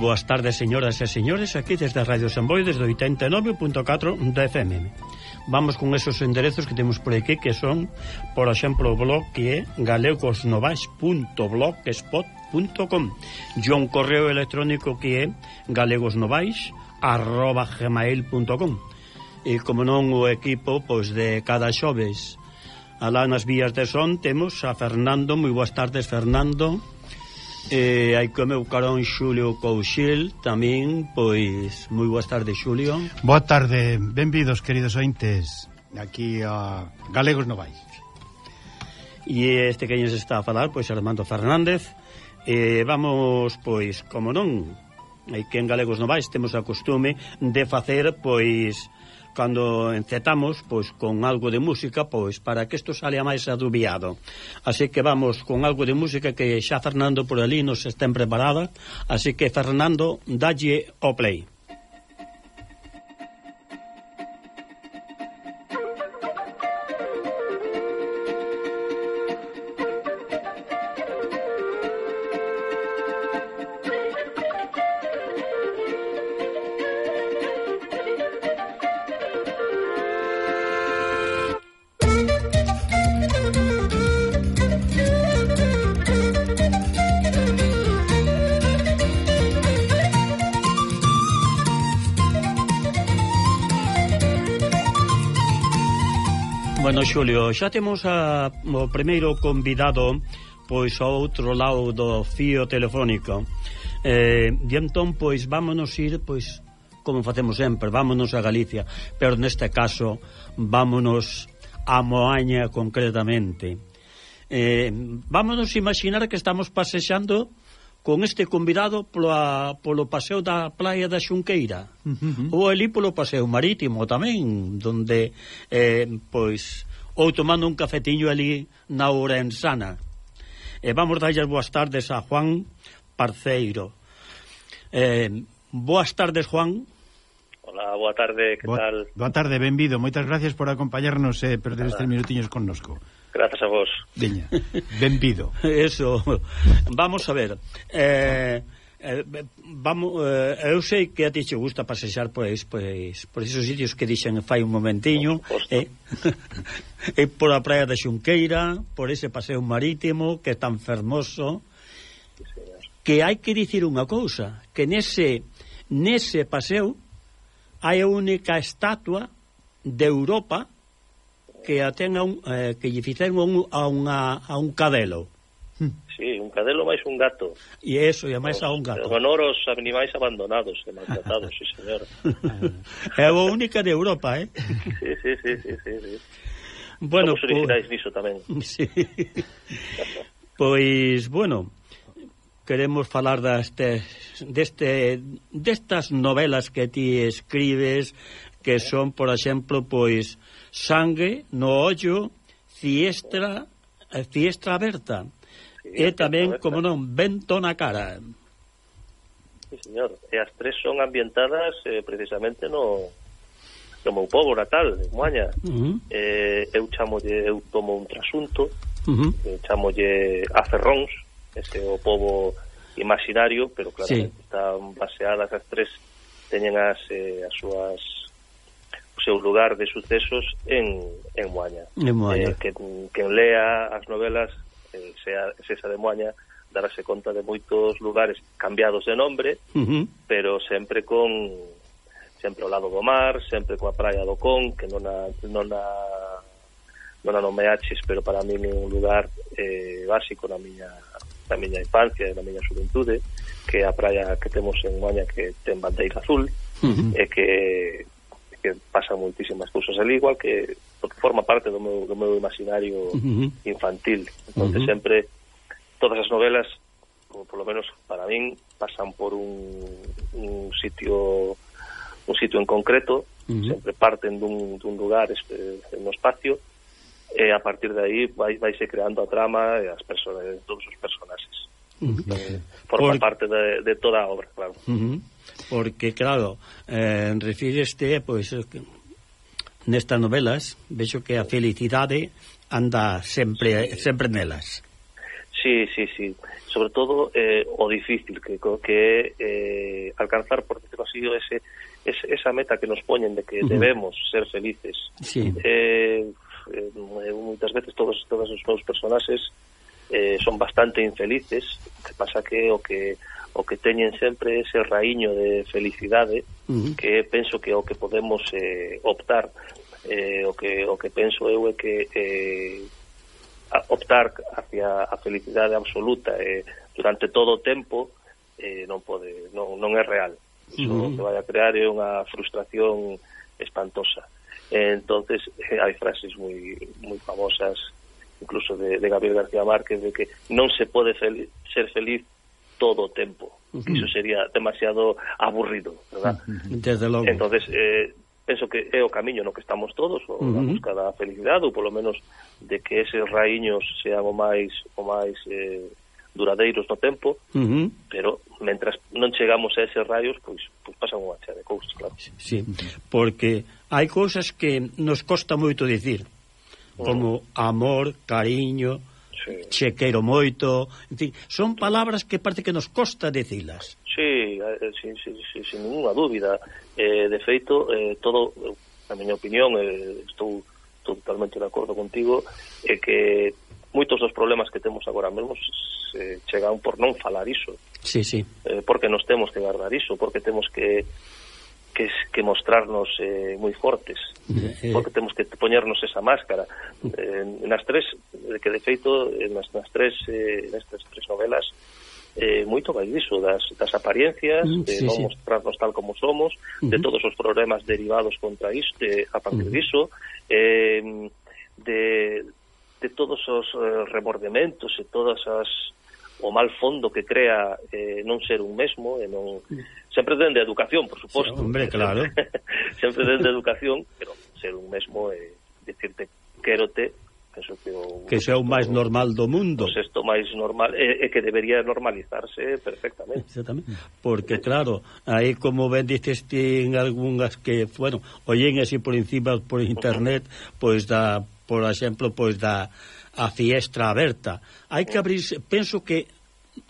boas tardes, señoras e señores, aquí desde Radio Samboy, desde 89.4 da FM. Vamos con esos enderezos que temos por aquí, que son, por exemplo, o blog que é galegosnovais.blogspot.com e un correo electrónico que é galegosnovais.gmail.com E como non o equipo pois de cada xoves alá nas vías de son temos a Fernando, moi boas tardes Fernando. E hai co meu carón Xulio Couchil Tamén, pois, moi boas tardes Xulio. Boa tarde, benvidos queridos ointes. Aquí a Galegos Novais E este que nos está a falar, pois, Armando Fernández. E vamos, pois, como non Hai que en Galegos Novais temos a costume de facer, pois, cando encetamos pois con algo de música, pois para que isto salea máis adubiado. Así que vamos con algo de música que xa Fernando por ali nos estén preparada, así que Fernando, dalle o play. Xulio, xa temos a, o primeiro convidado pois ao outro lado do fío telefónico. Eh, e entón, pois, vámonos ir, pois, como facemos sempre, vámonos a Galicia, pero neste caso, vámonos a Moaña concretamente. Eh, vámonos imaginar que estamos pasexando con este convidado pola, polo paseo da Praia da Xunqueira uh -huh. ou ali polo paseo marítimo tamén donde eh, pois ou tomando un cafetiño ali na Orensana. E vamos darlles boas tardes a Juan Parceiro. Eh, boas tardes, Juan. Hola, boa tarde, que boa, tal? Boa tarde, benvido. Moitas gracias por acompañarnos e eh, perder estes minutiños connosco. Grazas a vos. Veña, benvido. Eso. Vamos a ver. Eh, eh, eh vamos, eh, eu sei que a ti che gusta pasexar pois, pois, por esos sitios que dixen fai un momentiño e eh, eh, por a praia da Xunqueira por ese paseo marítimo que é tan fermoso que hai que dicir unha cousa que nese, nese paseo hai a única estatua de Europa que a ten a un, eh, que lle fixeron a, un, a, unha, a un cadelo. Mm. Sí, un cadelo máis un gato. E eso, e máis a un gato. En honor aos animais abandonados e maltratados, sí, señor. É a única de Europa, eh? Sí, sí, sí, sí, sí. sí. Bueno, Somos originais pues... niso tamén. Sí. pois, bueno, queremos falar deste, deste, destas novelas que ti escribes, que son, por exemplo, pois, Sangue no ollo, Fiestra, Fiestra eh, Aberta. Sí, e tamén, como non, vento na cara. Sí, señor. E as tres son ambientadas eh, precisamente no, no meu povo natal, en Moaña. Uh -huh. eh, eu chamolle, eu tomo un trasunto, uh -huh. eh, chamolle a Ferróns, ese o povo imaginario, pero claramente sí. están baseadas as tres, teñen as, eh, as súas o seu lugar de sucesos en, en Moaña. En Moaña. Eh, que, que lea as novelas eh, sea, Sesa de Moaña darase conta de moitos lugares cambiados de nombre, uh -huh. pero sempre con sempre ao lado do mar, sempre coa praia do Con, que non a, non a, non a nomeaches, pero para mí é un lugar eh, básico na miña na miña infancia e na miña xuventude, que é a praia que temos en Moaña que ten bandeira azul, uh -huh. e que que pasan moitísimas cousas ali, igual que porque forma parte do meu, do meu imaginario uh -huh. infantil. Entonces uh -huh. sempre todas as novelas, por lo menos para min, pasan por un, un sitio un sitio en concreto, uh -huh. sempre parten dun, dun lugar, este, un espacio, e a partir de aí vai, vai se creando a trama e as personas, todos os personaxes. Uh -huh. eh, forma Por... parte de, de toda a obra, claro. Uh -huh. Porque, claro, eh, refíreste, pois, pues, eh, nestas novelas, vexo que a felicidade anda sempre sempre nelas. Sí, sí, sí. Sobre todo eh, o difícil que que eh, alcanzar, por decirlo así, ese, ese, esa meta que nos poñen de que uh -huh. debemos ser felices. Sí. Eh, eh, moitas veces todos todos os meus personaxes eh, son bastante infelices, que pasa que o que o que teñen sempre ese raíño de felicidade uh -huh. que penso que o que podemos eh, optar eh, o que o que penso eu é que eh, optar hacia a felicidade absoluta eh, durante todo o tempo eh, non pode non, non é real Iso uh -huh. que vai a crear é unha frustración espantosa eh, entonces eh, hai frases moi moi famosas incluso de, de Gabriel García Márquez, de que non se pode fel ser feliz todo o tempo. Uh -huh. Iso sería demasiado aburrido, verdad? Uh -huh. Desde logo. Entonces, eh, penso que é o camiño no que estamos todos, o, uh -huh. a busca da felicidade, ou polo menos de que eses raíños sean o máis o máis eh, duradeiros no tempo, uh -huh. pero mentras non chegamos a eses raios, pois, pois pasan unha chea de cousas, claro. Sí, sí, porque hai cousas que nos costa moito dicir como amor, cariño, sí. che quero moito, en fin, son palabras que parece que nos costa dicilas. Sí, eh, sí, sí, sí sin ninguna dúbida. Eh, de feito, eh, todo, na miña opinión, eh, estou totalmente de acordo contigo, é eh, que moitos dos problemas que temos agora mesmo se chegan por non falar iso. Sí, sí. Eh, porque nos temos que guardar iso, porque temos que que, que mostrarnos eh, moi fortes eh. porque temos que poñernos esa máscara eh, nas tres que de feito eh, nas, nas tres eh, nestas tres novelas eh, moito vai diso das, das apariencias mm, de sí, non sí. mostrarnos tal como somos uh -huh. de todos os problemas derivados contra isto eh, a partir uh -huh. diso eh, de, de todos os eh, remordementos e todas as o mal fondo que crea eh, non ser un mesmo e non sempre dende educación, por suposto. Sí, hombre, claro. sempre dende educación, pero ser un mesmo é eh, decirte quérote, penso que o que sea o máis normal do mundo. Pois isto máis normal é, é que debería normalizarse perfectamente. Exactamente. Porque claro, aí como ben dices ten algunhas que, bueno, oyen así por encima por internet, uh -huh. pois da, por exemplo, pois da a fiestra aberta. Hai que abrirse, penso que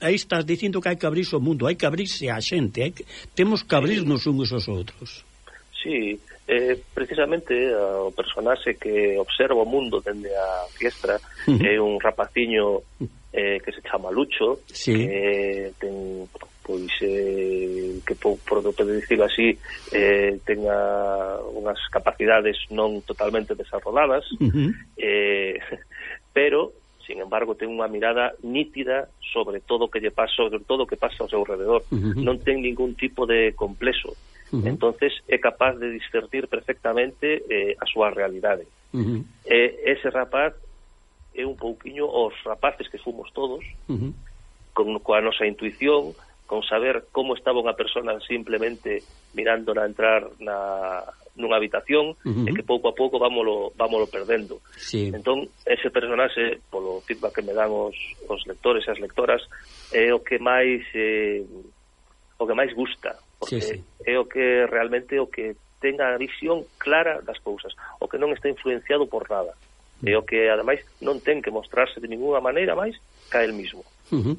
aí estás dicindo que hai que abrirse o mundo, hai que abrirse a xente, hai que, temos que abrirnos uns aos outros. Sí, eh, precisamente eh, o personaxe que observa o mundo dende a fiestra uh -huh. é un rapaciño eh, que se chama Lucho, sí. que ten pois eh, que por, por, por dicirlo así eh, tenga unhas capacidades non totalmente desarrolladas uh -huh. eh, pero sin embargo ten unha mirada nítida sobre todo que lle pasa, sobre todo o que pasa ao seu alrededor. Uh -huh. Non ten ningún tipo de complexo. Uh -huh. Entonces é capaz de discernir perfectamente eh, a súa realidade. Uh -huh. eh, ese rapaz é un pouquiño os rapaces que fomos todos, uh -huh. con coa nosa intuición, con saber como estaba unha persona simplemente mirándola entrar na nunha habitación uh -huh. e que pouco a pouco vámolo, vámolo perdendo. Sí. Entón, ese personaxe, polo feedback que me dan os, os lectores e as lectoras, é o que máis eh, o que máis gusta, porque sí, sí. é o que realmente o que tenga a visión clara das cousas, o que non está influenciado por nada. É o que, ademais, non ten que mostrarse de ninguna maneira máis ca el mismo. Uh -huh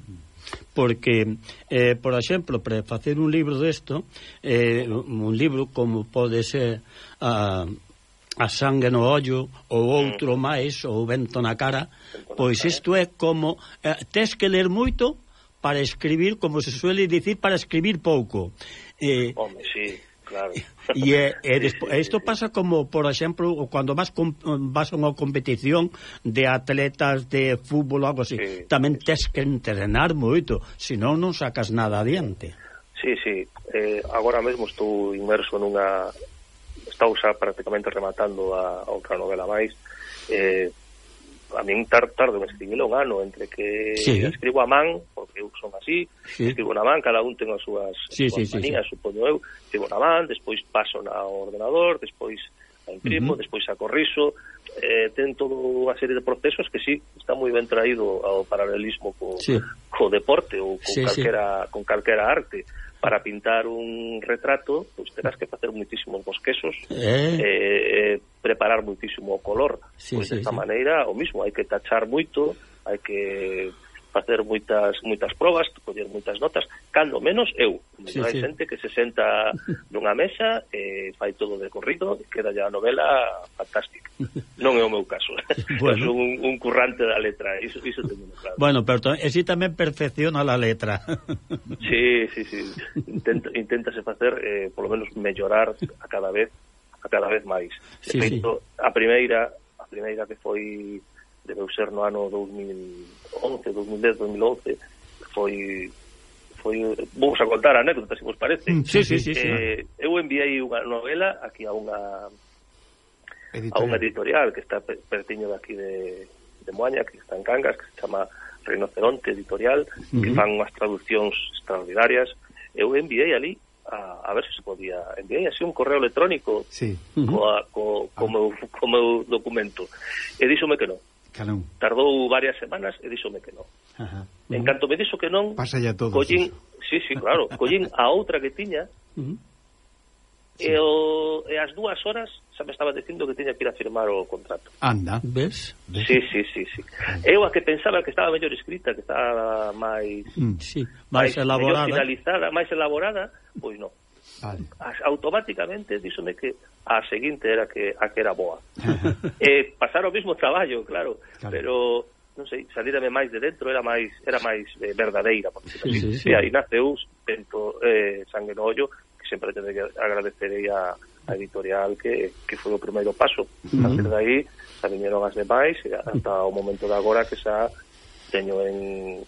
porque, eh, por exemplo, para facer un libro desto, eh, un libro como pode ser a, a sangue no ollo ou outro máis, ou vento na cara, pois isto é como... Eh, tes que ler moito para escribir, como se suele dicir, para escribir pouco. Eh, Home, sí. Claro. E, e, e despo, isto pasa como, por exemplo, cando vas, com, vas a unha competición de atletas de fútbol algo así, sí, tamén tes que entrenar moito, senón non sacas nada adiante. Sí, sí. Eh, agora mesmo estou inmerso nunha... Estou xa prácticamente rematando a, a outra novela máis, eh, a min tar, tardo en escribilo un ano entre que sí. escribo a man porque eu son así, sí. escribo na man cada un ten as súas sí, as súas sí, manías, sí, sí. supoño eu escribo na man, despois paso na ordenador despois a imprimo, uh -huh. despois a corriso eh, ten toda unha serie de procesos que sí, está moi ben traído ao paralelismo co, sí. co deporte ou con sí, calquera, sí. con calquera arte para pintar un retrato, pois pues, terás que facer muitísimos bosquesos, eh. eh, preparar muitísimo o color. Sí, pois pues, sí, desta sí. maneira, o mismo, hai que tachar moito, hai que facer moitas moitas probas, coller moitas notas, cando menos eu. Sí, hai sí. xente que se senta nunha mesa e fai todo de corrido, queda ya a novela fantástica. Non é o meu caso. Bueno. Son un, un currante da letra, iso, iso teño claro. Bueno, pero e si tamén perfecciona a letra. sí, sí, sí. Intenta, inténtase facer, eh, polo menos, mellorar a cada vez a cada vez máis. De sí, feito, sí. a primeira a primeira que foi debeu ser no ano 2011, 2010, 2011, foi foi vamos a contar a anécdota, se vos parece. Mm, sí, sí, sí, sí, eh, sí. eu enviei unha novela aquí a unha editorial. a unha editorial que está pertiño de aquí de, de Moaña, que está en Cangas, que se chama Rinoceronte Editorial, uh -huh. que fan unhas traduccións extraordinarias. Eu enviei ali a, a ver se se podía enviei así un correo electrónico sí. uh -huh. coa, co, co, ah. meu, co meu documento e díxome que non Calón. Tardou varias semanas e díxome que non. Ajá. En canto me dixo que non, Pásalla todo. Collín, sí, sí, claro, collín a outra que tiña. Uh -huh. Sí. E, o, e as dúas horas xa me estaba dicindo que tiña que ir a firmar o contrato. Anda, ves? ves? Sí, sí, sí, sí. Eu a que pensaba que estaba mellor escrita, que estaba máis... Mm, sí, máis, máis elaborada. Finalizada, máis elaborada, pois non. Vale. As, automáticamente díxome que a seguinte era que a que era boa. eh, pasar o mismo traballo, claro, claro. pero non sei, salírame máis de dentro era máis era máis eh, verdadeira, porque sí, sí, sí. aí naceu tento eh, sangue no ollo, que sempre te agradecerei a, a editorial que, que foi o primeiro paso. Uh -huh. A partir de aí, xa viñeron as demais, ata o momento de agora que xa teño en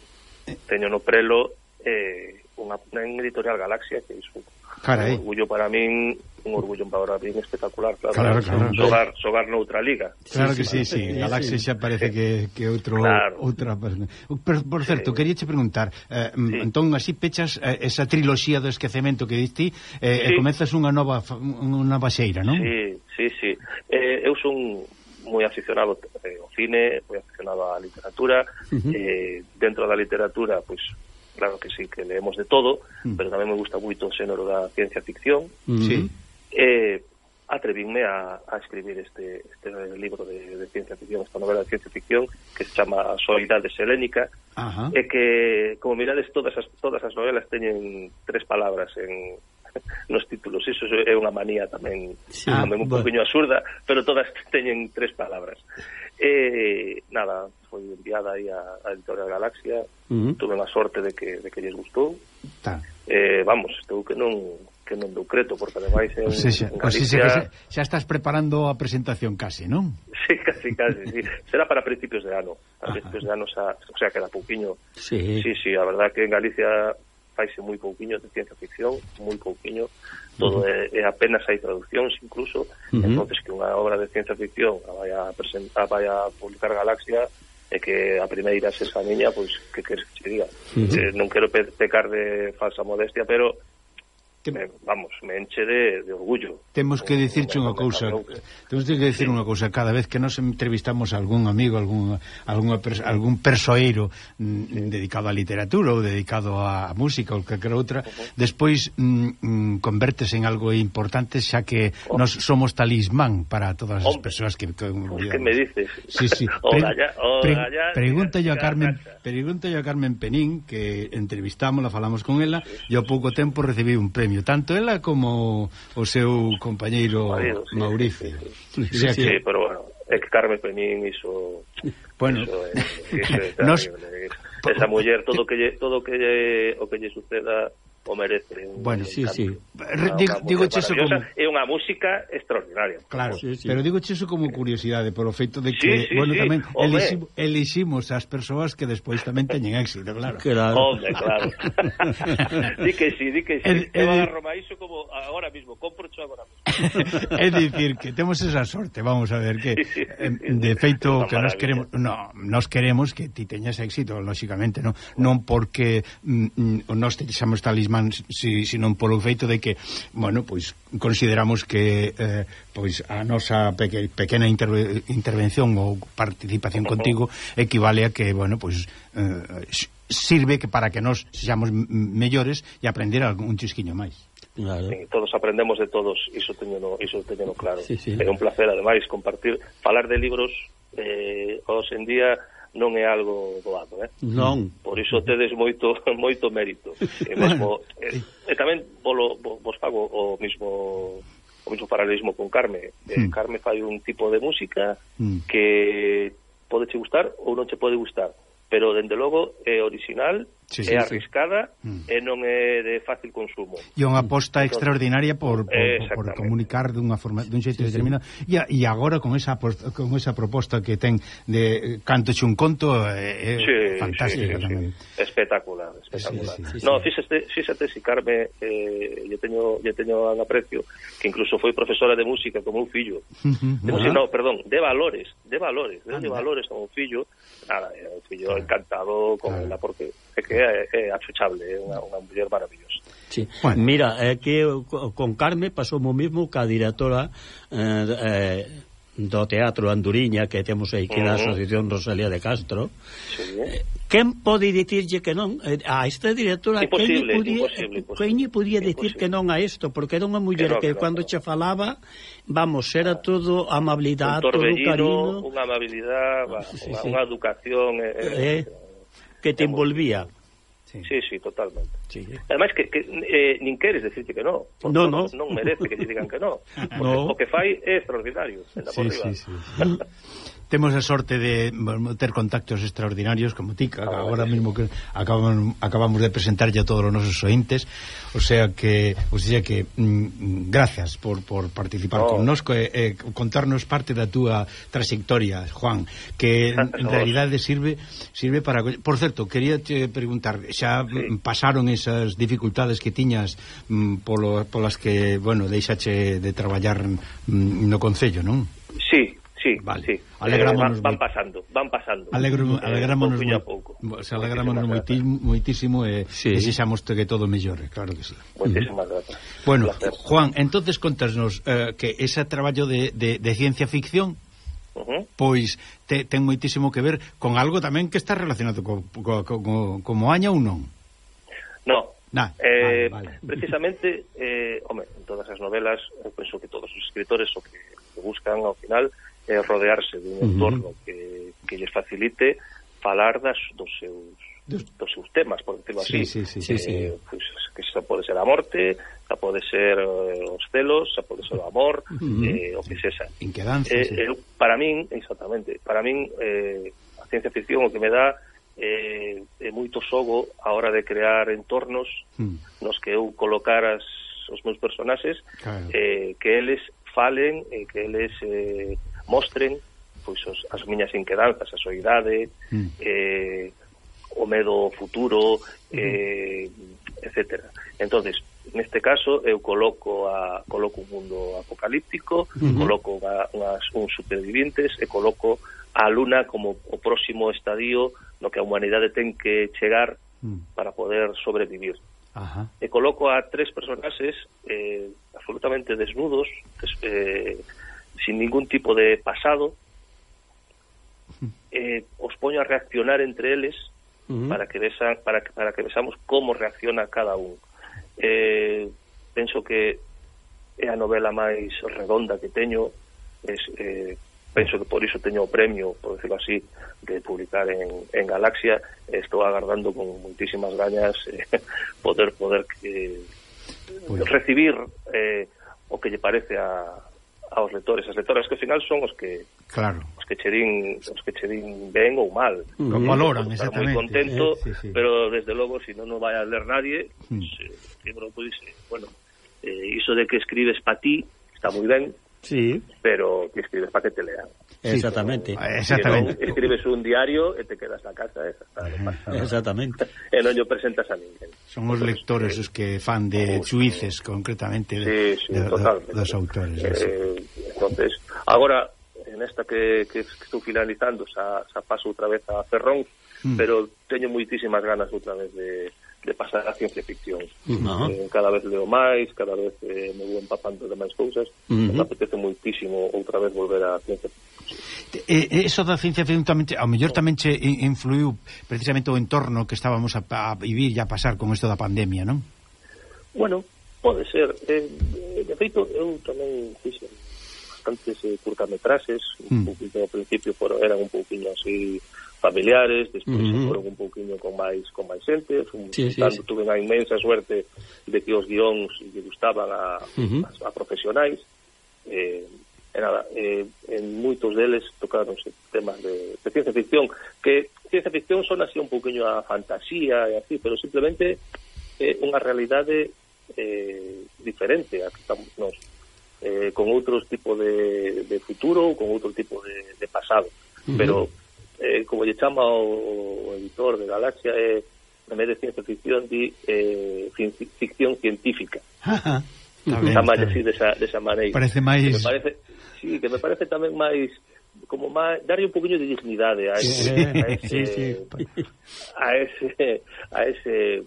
eh. teño no prelo eh, unha, en Editorial Galaxia, que iso Carai. un orgullo para min, un orgullo para min espectacular, claro, claro, claro. xogar, xogar noutra liga. Claro que sí, sí, sí. Galaxia xa parece que, que outro, claro. outra... Uh, por, por certo, sí. queríache preguntar, eh, mm, sí. entón, así pechas eh, esa triloxía do esquecemento que diste, eh, eh sí. e comezas unha nova, unha baseira, non? Sí, sí, sí. Eh, eu son moi aficionado eh, ao cine, moi aficionado á literatura, uh -huh. eh, dentro da literatura, pois, pues, claro que sí, que leemos de todo, mm. pero tamén me gusta moito o xénero da ciencia ficción. Mm. Sí. Eh, atrevinme a, a escribir este, este libro de, de ciencia ficción, esta novela de ciencia ficción que se chama Soidade Helénica Ajá. e que, como mirades, todas as, todas as novelas teñen tres palabras en nos títulos, iso é unha manía tamén, sí, tamén un ah, bueno. poquinho absurda, pero todas teñen tres palabras. E nada, foi enviada aí a, a Editorial Galaxia, uh -huh. tuve a sorte de que, de que lles gustou. Tá. Eh, vamos, estou que non que non dou creto, porque ademais En, o sea, en Galicia... O sea, xa, xa estás preparando a presentación case, non? Sí, casi, casi, sí. Será para principios de ano. A principios Ajá. de ano, xa, o sea, queda pouquiño. Sí. sí, sí, a verdad que en Galicia faise moi pouquiño de ciencia ficción, moi pouquiño todo é, é apenas hai traduccións incluso, uh -huh. entonces que unha obra de ciencia ficción a vai a presentar, vai a publicar Galaxia e que a primeira se esa niña, pois, pues, que queres que se diga? Uh -huh. eh, non quero pe pecar de falsa modestia, pero que me, vamos, me enche de, de orgullo. Temos que dicirche unha cousa, temos que dicir sí. unha cousa, cada vez que nos entrevistamos a algún amigo, algún algún, algún persoeiro mm, dedicado á literatura ou dedicado á música ou calquera outra, uh -huh. despois mm, mm, convertes en algo importante xa que oh. nos somos talismán para todas as persoas que que, pues que me dices. Sí, sí. Pre, pre, pregunta yo a Carmen, pregunta yo a Carmen Penín que entrevistámola, falamos con ela, sí, sí, e ao pouco tempo recibí un premio premio tanto ela como o seu compañeiro Marido, sí, Mauricio. Sí, sí, sí. sí, que... sí, pero bueno, é que Carmen Penín iso bueno, iso, é, iso, é, iso, iso, esa muller todo que lle, todo que lle, o que lle suceda o merece un Bueno, sí, sí. Digo, digo eso como é unha música extraordinaria. Claro, sí, sí. pero digo eso como curiosidade por o feito de que sí, sí, bueno sí. tamén eliximos, eliximos as persoas que despois tamén teñen éxito, claro. Claro. Hombre, claro. di que sí, di que sí. El, el... Eu agarro iso como agora mismo, compro xo agora mismo. é dicir que temos esa sorte, vamos a ver que de feito que nós queremos, no, nós queremos que ti teñas éxito, lógicamente, non, non porque mm, mm nós te xamos talismán man, si, senón polo feito de que, bueno, pois consideramos que eh, pois a nosa peque, pequena interve, intervención ou participación contigo equivale a que, bueno, pois eh, sirve que para que nós sexamos mellores e aprender algún chisquiño máis. Claro. Sí, todos aprendemos de todos, iso teñeno, iso teñeno claro. Sí, sí. É un placer, ademais, compartir, falar de libros eh, hoxe en día non é algo doado, eh? Non. Por iso tedes moito moito mérito. E mesmo bueno. e, e tamén polo vos fago o mismo o mismo paralelismo con Carme. Eh, mm. Carme fai un tipo de música mm. que pode che gustar ou non che pode gustar, pero dende logo é original sí, sí, é arriscada sí. e non é de fácil consumo. E unha aposta entón, extraordinaria por, por, por comunicar dunha forma dun xeito sí, determinado. Sí. E, e agora con esa con esa proposta que ten de canto un conto eh, é, sí, fantástica sí, sí, tamén. Sí. Espectacular, espectacular. Sí, sí, sí, no, fíxate, fíxate si Carme eh, lle teño lle teño un aprecio que incluso foi profesora de música como un fillo. Uh -huh, de música, uh -huh. no, perdón, de valores, de valores, de, de valores como un fillo, nada, un fillo claro, encantado con claro. ela porque é que que é, é achuchable, é unha, unha muller maravillosa. Sí. Bueno. Mira, é que con Carme pasou o mesmo ca directora eh, eh, do Teatro Anduriña que temos aí que uh -huh. na Asociación Rosalía de Castro sí. quen pode dicirlle que non eh, a esta directora quen podía, quen podía dicir que non a isto porque era unha muller que, no, que, que cando no. che falaba vamos, era ah. todo amabilidade todo cariño unha amabilidade sí, sí. unha educación eh, eh, eh, que te envolvía Sí, sí, sí totalmente. Sí. Ademais que, que eh, nin queres decirte que no, no, no. non merece que te digan que no, no. o que fai é extraordinario sí, sí, sí, sí temos a sorte de ter contactos extraordinarios como ti, ah, agora mesmo que acabamos, acabamos de presentarlle a todos os nosos ointes, o sea que o sea que mm, gracias por, por participar oh. connosco e, e contarnos parte da túa trayectoria, Juan, que en oh. realidade sirve sirve para Por certo, quería te preguntar, xa sí. pasaron esas dificultades que tiñas mm, polo, polas que, bueno, deixache de traballar mm, no concello, non? Sí, Sí, vale. sí. Alegrámonos eh, van, van pasando, van pasando. Alegro, eh, alegrámonos eh, moi, pouco. Se alegrámonos moitísimo, moitísimo e eh, sí. desexamos que todo mellore, claro que sí. Moitísimas gracias. Bueno, gracias. Juan, entonces contasnos eh, que ese traballo de, de, de ciencia ficción Uh -huh. pois te, ten moitísimo que ver con algo tamén que está relacionado co, co, co, co, como aña ou non? No, Nah, eh, vale, vale. Precisamente, eh, home, en todas as novelas, eu penso que todos os escritores o que, que buscan ao final é rodearse dun uh -huh. entorno que, que lles facilite falar das, dos seus dos, seus temas, por decirlo así. Sí, sí, sí, eh, sí. Pues, que xa pode ser a morte, xa pode ser eh, os celos, xa pode ser o amor, uh -huh. eh, o que sexa. Eh, sí. eh, para min, exactamente, para min eh, a ciencia ficción o que me dá eh, é moito xogo a hora de crear entornos mm. nos que eu colocar as, os meus personaxes claro. eh, que eles falen e que eles eh, mostren pois os, as miñas inquedanzas, a soidade, mm. eh, o medo futuro, mm. eh, etcétera. Entonces, neste caso eu coloco a coloco un mundo apocalíptico, mm -hmm. coloco a, unhas uns supervivientes e coloco a Luna como o próximo estadio no que a humanidade ten que chegar mm. para poder sobrevivir. Ajá. E coloco a tres personaxes eh, absolutamente desnudos, des, eh, sin ningún tipo de pasado, eh, os poño a reaccionar entre eles uh -huh. para que vesa, para que, para que vexamos como reacciona cada un. Eh, penso que é a novela máis redonda que teño, es, eh, penso que por iso teño o premio, por decirlo así, de publicar en, en Galaxia. Estou agardando con muitísimas gañas eh, poder poder eh, pues... recibir eh, o que lle parece a, aos lectores, as lectoras que ao final son os que claro. os que cherin, os que cherin ben ou mal. Mm -hmm. valoran exactamente. Moi contento, eh, sí, sí. pero desde logo se si non no vai a ler nadie, mm. pues, eh, libro pois pues, eh, bueno, eh, iso de que escribes pa ti está moi ben, Sí. Pero que escribes para que te lean. Exactamente. Sí, exactamente. Eh, non, escribes un diario e te quedas na casa esa. Está, exactamente. e non yo presentas a ninguén. Son os lectores os que fan de Justo. chuices, concretamente, sí, sí, de, totalmente. dos autores. Eh, entonces, agora, en esta que, que estou finalizando, xa, xa paso outra vez a Ferrón, mm. pero teño moitísimas ganas outra vez de de pasar a ciencia ficción. Uh -huh. eh, cada vez leo máis, cada vez eh, me vou empapando de máis cousas, uh -huh. me apetece moitísimo outra vez volver a ciencia ficción. E, eh, eso da ciencia ficción tamén, ao mellor tamén che influiu precisamente o entorno que estábamos a, a vivir e a pasar con isto da pandemia, non? Bueno, pode ser. Eh, de feito, eu tamén fixe bastantes eh, curtametraxes, mm. un mm. Uh -huh. poquito ao principio, pero eran un poquinho así familiares, despois uh -huh. foron un pouquiño con máis con máis xente, fun, sí, sí, tanto, sí. tuve unha inmensa suerte de que os guións lle gustaban a, uh -huh. a, a profesionais. Eh, e nada, eh, en moitos deles tocaronse temas de, de ciencia ficción, que ciencia ficción son así un pouquiño a fantasía e así, pero simplemente eh, unha realidade eh, diferente a que estamos nos, eh, con outros tipo de, de futuro, con outro tipo de, de pasado. Uh -huh. Pero eh, como lle chama o, o editor de Galaxia, é, en vez de ciencia ficción, di eh, ficción científica. Chama así desa, desa maneira. Parece máis... Que me parece, sí, que me parece tamén máis como máis, darlle un poquinho de dignidade a ese, sí, a ese, sí, sí. a ese, a ese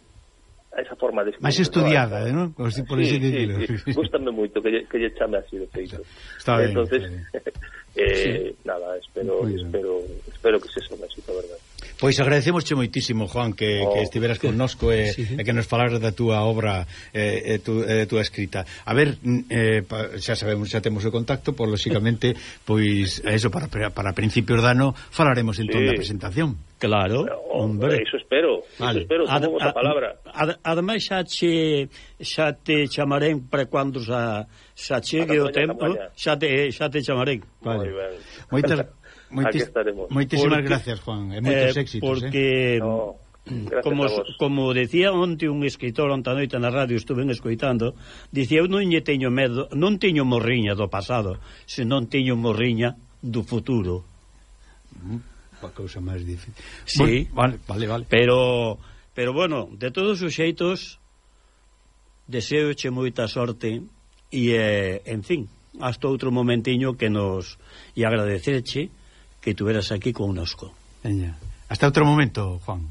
esa forma de. Máis estudiada, non? ¿no? Eh, así, por sí, ese sí, sí. Gústame moito que, que lle chame así de feito. Está ben. Entonces, está bien. eh, sí. nada, espero, espero, espero que se son así, a verdade. Pois agradecemos moitísimo, Juan, que, oh. que estiveras connosco e, sí. e que nos falaras da túa obra e, e, tu, e túa escrita. A ver, eh, pa, xa sabemos, xa temos o contacto, por lóxicamente, pois, eso, para, para principios de ano, falaremos entón sí. da presentación. Claro, eh, hombre. Eso espero, vale. eso espero, ad, a, a palabra. Ad, ademais, xa che, xa te chamarén para cando xa, xa chegue o tempo, xa te, xa te chamarén. Vale. Moitas... Moitis, Moitísimas porque, gracias, Juan, e moitos eh, éxitos, eh. porque... Eh. No. Como, como decía onte un escritor onta noite na radio estuve escoitando dicía eu non lle teño medo non teño morriña do pasado senón teño morriña do futuro mm, A cousa máis difícil sí, bueno, vale, vale, vale. pero pero bueno, de todos os xeitos deseo che moita sorte e eh, en fin hasta outro momentiño que nos e agradecerche que tuveras aquí connosco. Veña. Hasta outro momento, Juan.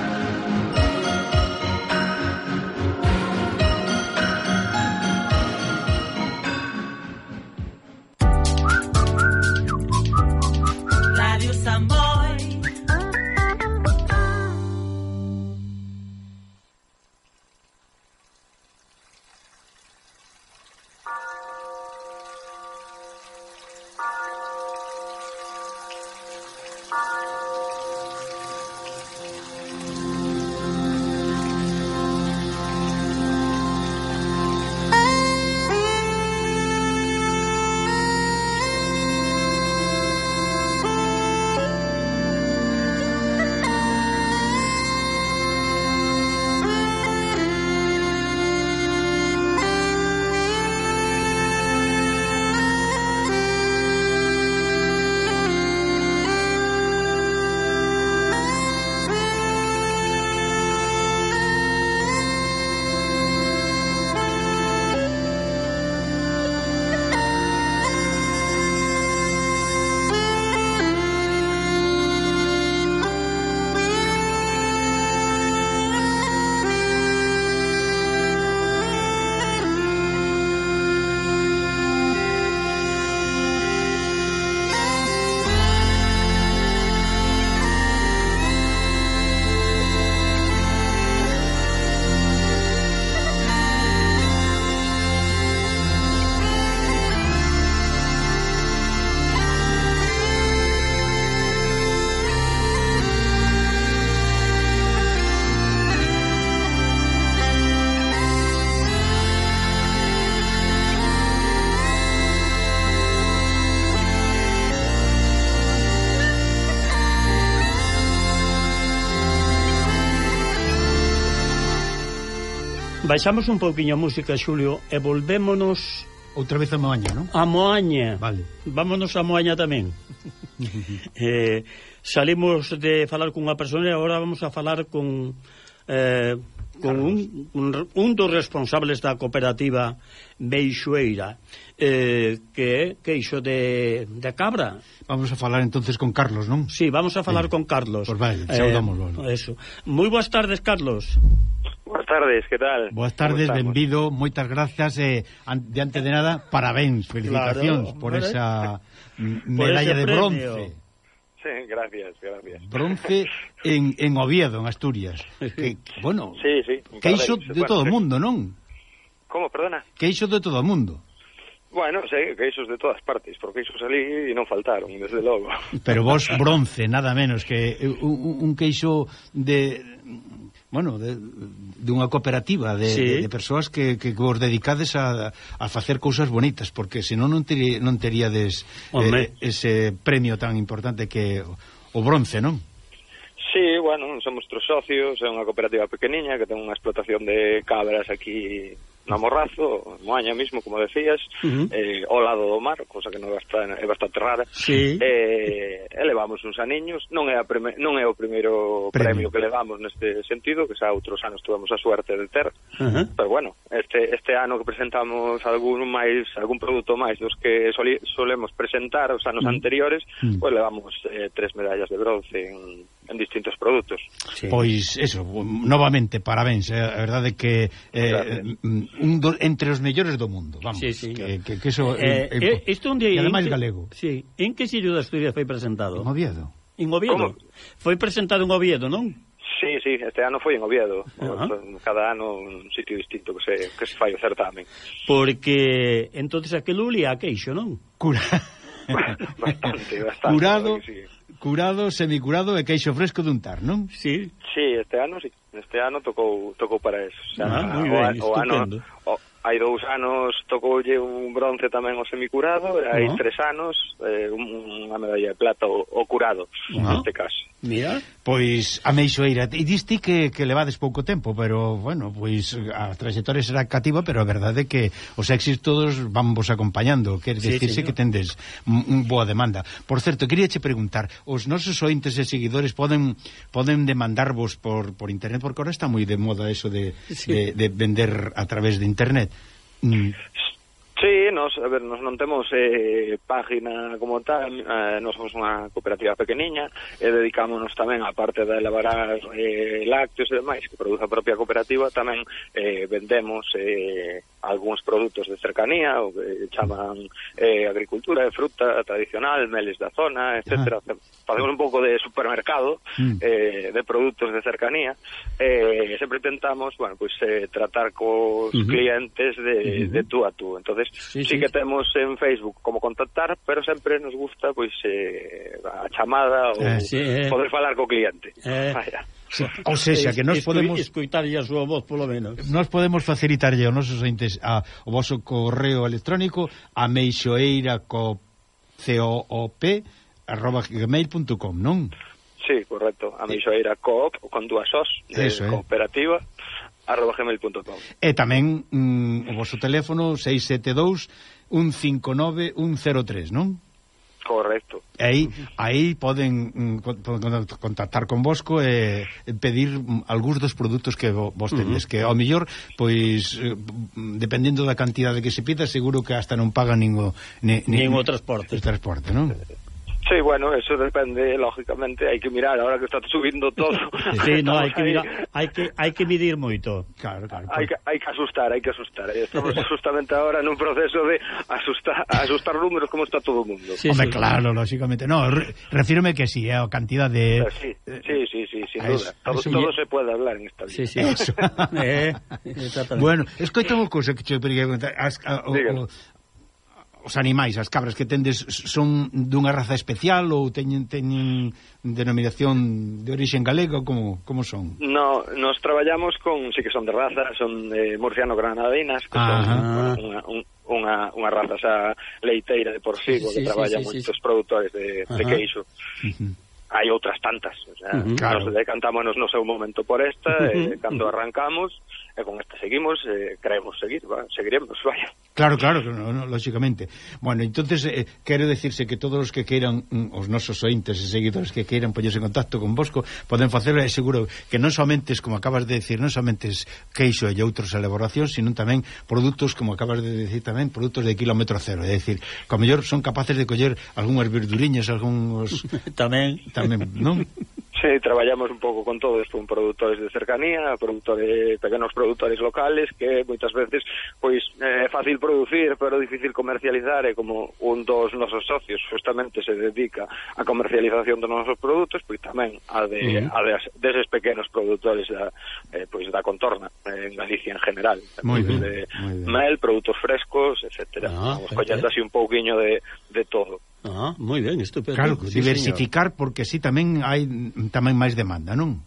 Baixamos un pouquiño a música, Xulio, e volvémonos... Outra vez a Moaña, non? A Moaña. Vale. Vámonos a Moaña tamén. eh, salimos de falar cunha persona e agora vamos a falar con... Eh, con un, un, un dos responsables da cooperativa Beixoeira eh, que é queixo de, de cabra. Vamos a falar entonces con Carlos, non? Sí, vamos a falar eh, con Carlos. Pois pues vale, saudámoslo. Eh, eso. Moi boas tardes, Carlos. Boas tardes, que tal? Boas tardes, benvido, moitas grazas eh, an, de ante de nada, parabéns, felicitacións claro, por ¿vale? esa medalla por de bronce. Sí, gracias, gracias. Bronce en, en Oviedo, en Asturias. Que, bueno, sí, sí, queixo de todo o mundo, non? Como, perdona? Queixo de todo o mundo. Bueno, sei queixos de todas partes, porque queixos ali non faltaron, desde logo. Pero vos bronce, nada menos que eh, un, un queixo de bueno, de, de unha cooperativa de, sí. de, de persoas que, que vos dedicades a, a facer cousas bonitas, porque senón non tería, non teríades eh, ese premio tan importante que o bronce, non? Sí, bueno, somos tres socios, é unha cooperativa pequeniña que ten unha explotación de cabras aquí Namorrazo, Moaña mismo, como decías, uh -huh. eh, ao lado do mar, cosa que non é bastante, é bastante rara. Sí. Eh, elevamos uns aniños, non é, a prime, non é o primeiro premio. premio que levamos neste sentido, que xa outros anos tuvemos a suerte de ter, uh -huh. pero bueno, este, este ano que presentamos algún máis, algún produto máis dos que soli, solemos presentar os anos uh -huh. anteriores, pois pues levamos eh, tres medallas de bronce en en distintos produtos. Sí. Pois, eso, novamente, parabéns, eh, a verdade que eh, mm, un do, entre os mellores do mundo, vamos, sí, sí. que, que, que eso... Eh, eh, eh, eh día e ademais que, galego. Sí, en que sitio da Asturias foi presentado? En Oviedo. En Oviedo? Como? Foi presentado en Oviedo, non? Sí, sí, este ano foi en Oviedo. Uh -huh. Cada ano un sitio distinto que se, que se fai o certamen. Porque entonces aquel uli a queixo, non? Cura... bastante, bastante. Curado... Sí curado, semicurado e queixo fresco de untar, non? Sí. Sí, este ano sí. Este ano tocou tocou para eso. O, sea, ah, o, ben, o ano o, hai dous anos tocoulle un bronce tamén o semicurado, e hai uh -huh. tres anos eh, unha medalla de plata o, o curado, uh -huh. neste caso. Mira, Pois a Meixoeira, e diste que, que levades pouco tempo, pero, bueno, pois a trayectoria será cativa, pero a verdade é que os éxitos todos van vos acompañando, quer sí, decirse señor. que tendes un boa demanda. Por certo, queríache preguntar, os nosos ointes e seguidores poden poden demandarvos por, por internet, porque ahora está moi de moda eso de, sí. de, de vender a través de internet. Mm. Sí, nos, a ver, nos non temos eh, página como tal, eh, nos somos unha cooperativa pequeniña e eh, dedicámonos tamén a parte de elaborar eh, lácteos e demais que produce a propia cooperativa, tamén eh, vendemos eh, algúns produtos de cercanía, o que chaman eh, agricultura de fruta tradicional, meles da zona, etcétera. Ah. Facemos un pouco de supermercado, mm. eh, de produtos de cercanía. Eh, sempre tentamos, bueno, pues, eh, tratar cos uh -huh. clientes de, uh -huh. de tú a tú. Entonces, sí, sí, sí que temos en Facebook como contactar, pero sempre nos gusta, pois, pues, eh, a chamada ou eh, sí, eh. poder falar co cliente. Eh. Vaya. Ou sea, que nós podemos... Escoitarlle a súa voz, polo menos. Nós podemos facilitarlle aos nosos entes a, o vosso correo electrónico a meixoeira co coop arroba gmail.com, non? Sí, correcto. A meixoeira coop con dúas os de Eso, eh. cooperativa arroba gmail.com E tamén mm, o vosso teléfono 672 159 103, non? Correcto. E aí, aí poden mm, contactar convosco e pedir mm, algúns dos produtos que vos tedes, uh -huh. que ao mellor, pois, eh, dependendo da cantidade que se pida, seguro que hasta non pagan ningo, ni, ni, nin o transporte. O transporte, non? Eh, Sí, bueno, eso depende, lógicamente, hai que mirar, ahora que está subindo todo. sí, no, hai que mirar, hai que hai que medir moito. Claro, claro. Hai que, hai que asustar, hai que asustar. Eh, estamos justamente ahora nun proceso de asustar asustar números como está todo o mundo. Sí, Home, sí, claro, lógicamente. No, re, refírome que sí, eh, a cantidad de eh, Sí, eh, sí, sí, sí sin duda. Eso, todo, eso todo se puede hablar en esta vida. Sí, sí. Eso. eh, bueno, escoita unha cousa que che preguntar. As, a, o, o, os animais, as cabras que tendes son dunha raza especial ou teñen teñen denominación de origen galega como como son? No, nos traballamos con, si sí que son de raza, son eh, murciano-granadinas, que Ajá. son unha, un, unha, unha raza xa leiteira de por sí, sí, sí que sí, traballa sí, moitos sí. produtores de, Ajá. de queixo. Uh -huh hai outras tantas, o sea, uh -huh, claro. nos decantámonos no seu momento por esta, uh -huh, eh, cando arrancamos, e con esta seguimos, eh, creemos seguir, va, seguiremos, vaya. Claro, claro, no, no, lógicamente. Bueno, entonces eh, quero decirse que todos os que queiran mm, os nosos ointes e seguidores que queiran poñerse en contacto con Bosco, poden facelo e seguro que non somente, como acabas de decir, non somente queixo e outros elaboracións, sino tamén produtos, como acabas de decir tamén, produtos de kilómetro cero, é dicir, como mellor son capaces de coller algunhas verduriñas, algúns tamén tamén, non? Sí, traballamos un pouco con todos, con produtores de cercanía, produtores, pequenos produtores locales que moitas veces pois eh, é eh, fácil producir, pero difícil comercializar e como un dos nosos socios justamente se dedica a comercialización dos nosos produtos, pois tamén a de, a de, deses pequenos produtores da, eh, pois da contorna eh, en Galicia en general, muy pois bien, de muy mel, produtos frescos, etcétera. Ah, Vamos collendo así un pouquiño de, de todo. Ah, moi ben, estupendo. Claro, sí, diversificar señor. porque si sí, tamén hai tamén máis demanda, non?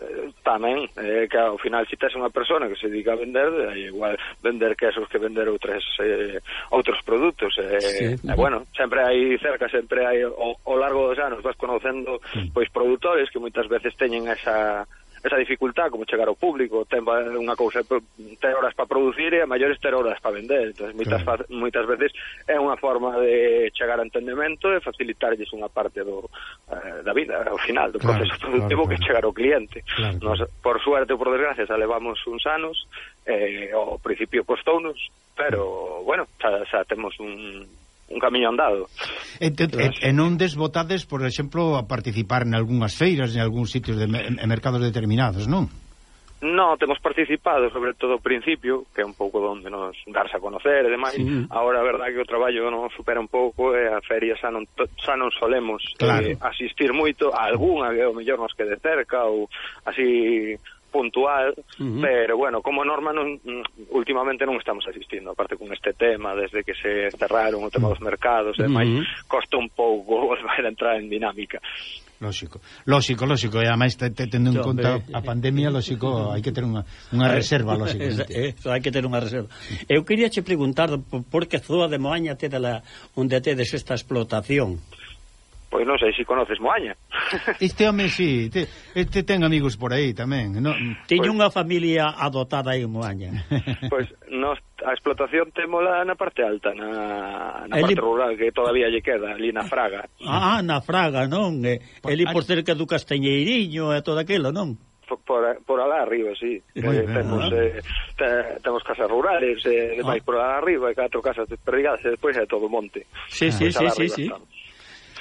Eh, tamén, eh, que ao final si tes unha persona que se dedica a vender é igual vender quesos que vender outros eh, outros produtos eh, sí. eh, bueno, sempre hai cerca sempre hai, ao, ao largo dos anos vas conocendo sí. pois produtores que moitas veces teñen esa esa dificultad como chegar ao público, ten unha cousa ter horas para producir e a maiores ter horas para vender. Entonces, moitas claro. moitas veces é unha forma de chegar a entendemento e facilitarlles unha parte do eh, da vida ao final do claro, proceso productivo claro, claro. que chegar ao cliente. Claro, claro. Nos, por suerte ou por desgracia, xa levamos uns anos eh, ao principio costounos, pero bueno, xa, xa temos un un camiño andado. E, te, e, e non desbotades, por exemplo, a participar en algunhas feiras, en algúns sitios de en mercados determinados, non? No, temos participado, sobre todo ao principio, que é un pouco onde nos darse a conocer e demais. Sí. Agora, a verdade, que o traballo non supera un pouco e a feria xa non, xa non solemos eh, claro. eh, asistir moito a algunha que o mellor nos quede cerca ou así puntual, uh -huh. pero bueno, como norma non mm, últimamente non estamos asistindo, aparte con este tema desde que se cerraron o tema mm. dos mercados e demais, uh -huh. costa un pouco volver a entrar en dinámica. Lógico, lógico, lógico, e ademais te, te tendo en conta a pandemia, lógico, hai que ter unha, unha reserva, lógico. Eso, hai que ter unha reserva. Eu queria che preguntar por que a zona de Moaña te la, onde tedes esta explotación. Pois non sei se conoces Moaña. Este home si, sí, te, este ten amigos por aí tamén, no? Teño pues, unha familia adotada aí en Moaña. Pois pues, nos a explotación temola na parte alta, na, na Eli... parte rural que todavía lle queda, ali na Fraga. Ah, na Fraga, non? Eh, Eli por cerca do Castañeiriño e todo aquilo, non? por, por alá arriba, sí. Eh, temos, ah. eh, te, temos casas rurales, eh, ah. por alá arriba, e catro casas desperdigadas, e despois é todo monte. Sí, pois sí, pues sí, sí, sí.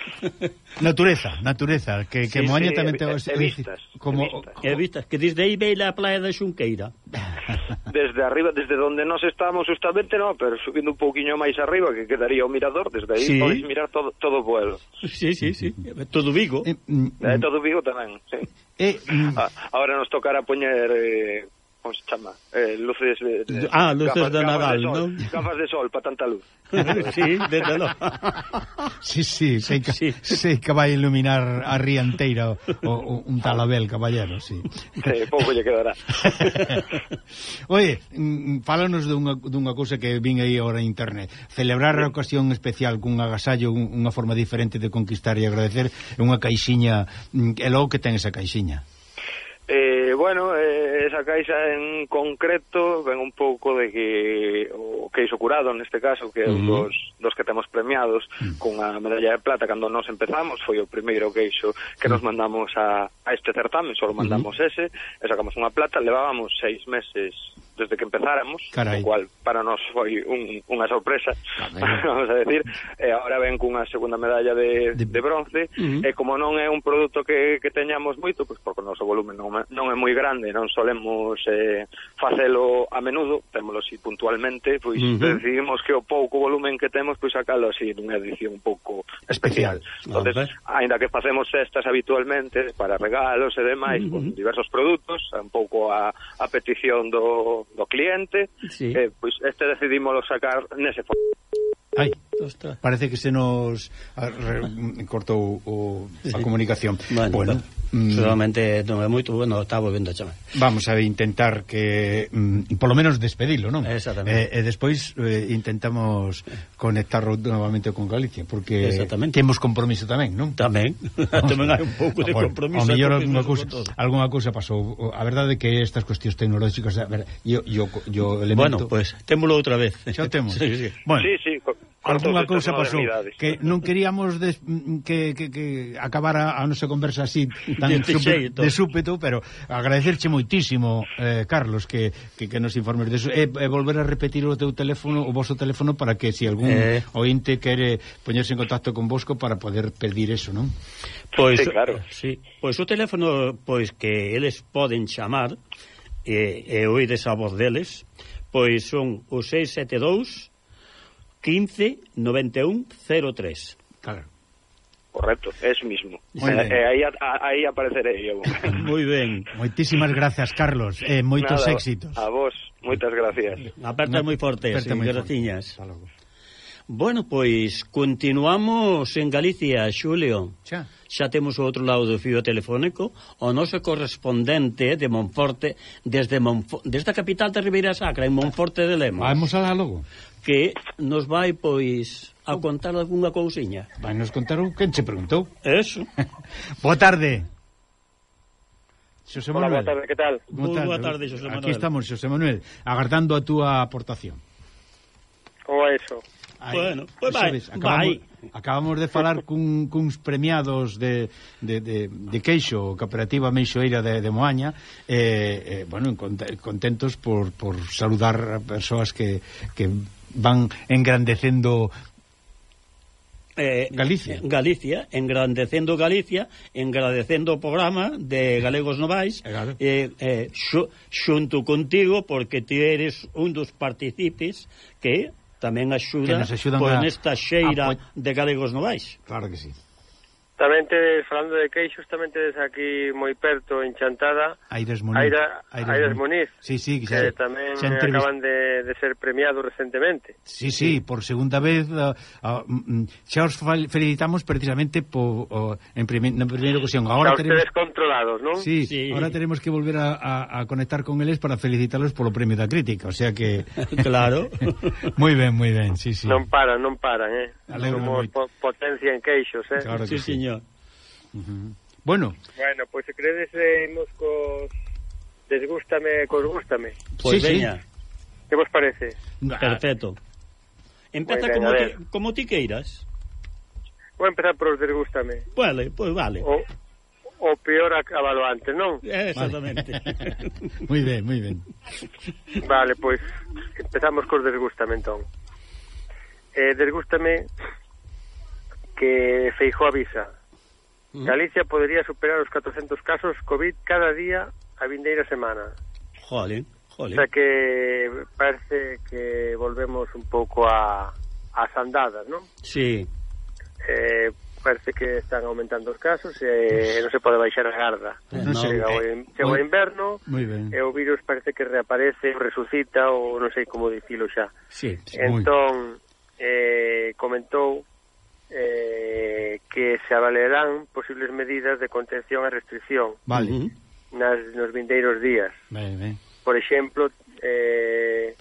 Natureza, natureza, que, que sí, Moaña sí, tamén te os... Vistas, como, vistas. Como... vistas, que desde aí veile a playa da Xunqueira. Desde arriba, desde onde nós estamos justamente, no, pero subindo un pouquiño máis arriba, que quedaría o mirador, desde aí sí. podes mirar todo, todo o vuelo. Sí, sí, sí, todo Vigo. Eh, mm, eh, mm. todo Vigo tamén, sí. Eh, mm. Ahora nos tocará poñer... Eh, como se chama? Eh, luces de, de Ah, luces gafas, de Nadal, non? Gafas de sol, para tanta luz. sí, desde logo. sí, sí, sei que, sí. sei que vai iluminar a ría inteira o, o, un talabel caballero, sí. Sí, pouco lle quedará. Oye, mm, fálanos dunha, dunha cousa que vin aí ahora en internet. Celebrar a ocasión especial cun agasallo, unha forma diferente de conquistar e agradecer, unha caixiña, mm, E logo que ten esa caixiña. Eh, bueno, eh, esa caixa en concreto ven un pouco de que o queixo curado neste caso que é uh -huh. dos, dos que temos premiados mm. uh -huh. cunha medalla de plata cando nos empezamos foi o primeiro queixo que nos mm. mandamos a, a este certame, só mandamos uh -huh. ese e sacamos unha plata, levábamos seis meses desde que empezáramos, Carai. o cual para nós foi un, unha sorpresa, vamos a decir, e agora ven cunha segunda medalla de, de... de bronce, uh -huh. e como non é un produto que, que teñamos moito, pois porque o noso volumen non, non é moi grande, non solemos eh, facelo a menudo, témolo así puntualmente, pois uh -huh. decidimos que o pouco volumen que temos, pois sacalo así nunha edición un pouco especial. entonces aínda que facemos cestas habitualmente para regalos e demais, uh -huh. con diversos produtos, un pouco a, a petición do do cliente, sí. eh, pois este decidimos sacar nese formato. Ai, Ostras. parece que se nos a, re, cortou o, a comunicación. Bueno, bueno mm, solamente non é moito, bueno, está volvendo a chamar. Vamos a intentar que mm, polo menos despedilo, non? Exactamente. Eh, e despois eh, intentamos conectar novamente con Galicia, porque temos compromiso tamén, non? Tamén. tamén hai un pouco de compromiso. O mellor alguma cousa, alguna cousa pasou. A verdade é que estas cuestións tecnolóxicas, a ver, yo, yo, yo elemento... Bueno, pues, témolo outra vez. Xa temos. sí, sí. Bueno. Sí, sí, algunha cousa pasou que non queríamos des, mm, que, que, que acabara a nosa conversa así tan súpe, de súpeto, pero agradecerche moitísimo eh, Carlos que, que, que nos informes de e, e volver a repetir o teu teléfono, o vosso teléfono para que se si algún eh... ointe quere poñerse en contacto con vosco para poder pedir eso, non? Pois, sí, claro. Eh, sí. Pois o teléfono pois que eles poden chamar eh, e, e oides a voz deles, pois son o 672 15 91 03. Claro. Correcto, é iso mismo. Eh, eh aí, aí aparecerei eu. Moi ben. Moitísimas gracias, Carlos. Eh, moitos Nada, éxitos. A vos, moitas gracias. Aperta moi forte, Aperta moi graciñas. Bueno, pois, continuamos en Galicia, Xulio. Xa. Xa temos o outro lado do fío telefónico o noso correspondente de Monforte, desde Monfo desde a capital de Ribeira Sacra, en Monforte de Lemos. Vamos a la logo que nos vai, pois, a contar algunha cousiña. Vai nos contar o que che preguntou. Eso. boa tarde. Xosé Manuel. Hola, boa tarde, que tal? Boa tarde, boa tarde Xosé Manuel. Aquí estamos, Xosé Manuel, agardando a túa aportación. Como é iso? Ay, bueno, pues vai, sabes, acabamos, vai. Acabamos de falar cun, cuns premiados de, de, de, de Queixo, Cooperativa Meixoeira de, de Moaña, eh, eh, bueno, contentos por, por saludar a persoas que, que van engrandecendo eh, Galicia. Galicia, engrandecendo Galicia, engrandecendo o programa de Galegos Novais, eh, claro. eh, eh, xunto contigo, porque ti eres un dos participes que tamén axuda, que pois, a, nesta xeira a... de Galegos Novais. Claro que sí. Tamén tedes, falando de queixos, tamén tedes aquí moi perto, en Chantada, Aires Muniz. Aira, Aires, Aires Muniz. Sí, sí, xa, que tamén xa entrevist... acaban de, de ser premiados recentemente. Sí, sí, sí, por segunda vez uh, uh, xa os felicitamos precisamente po, uh, en, primer, na primeira ocasión. Ahora xa tenemos... controlados, non? Sí, sí, ahora tenemos que volver a, a, a conectar con eles para felicitarlos polo premio da crítica, o sea que... claro. moi ben, moi ben, sí, sí. Non paran, non paran, eh? Alegro Somos po potencia en queixos, eh? Claro que sí, sí. Señor señor. Uh -huh. Bueno. Bueno, pois pues, se credes imos cos desgústame cos gústame. Pois pues, sí, veña. Sí. Que vos parece? Perfecto. Empeza pues, como, ti, como ti queiras. Vou empezar por os desgústame. Vale, pois pues vale. O, o peor acabalo antes, non? Eh, exactamente. Moi ben, moi ben. Vale, pois pues, empezamos cos desgústame entón. Eh, desgústame que Feijó avisa -huh. Galicia podería superar os 400 casos COVID cada día a vindeira semana. Jolín, jolín. O sea que parece que volvemos un pouco a, as andadas, non? Sí. Eh, parece que están aumentando os casos e eh, non se pode baixar a garda. Eh, no, chega, eh, o, chega o inverno e eh, o virus parece que reaparece, resucita ou non sei como dicilo xa. Sí, entón, eh, comentou eh, que se avalerán posibles medidas de contención e restricción vale. nas, nos vindeiros días. Ben, ben. Por exemplo, eh,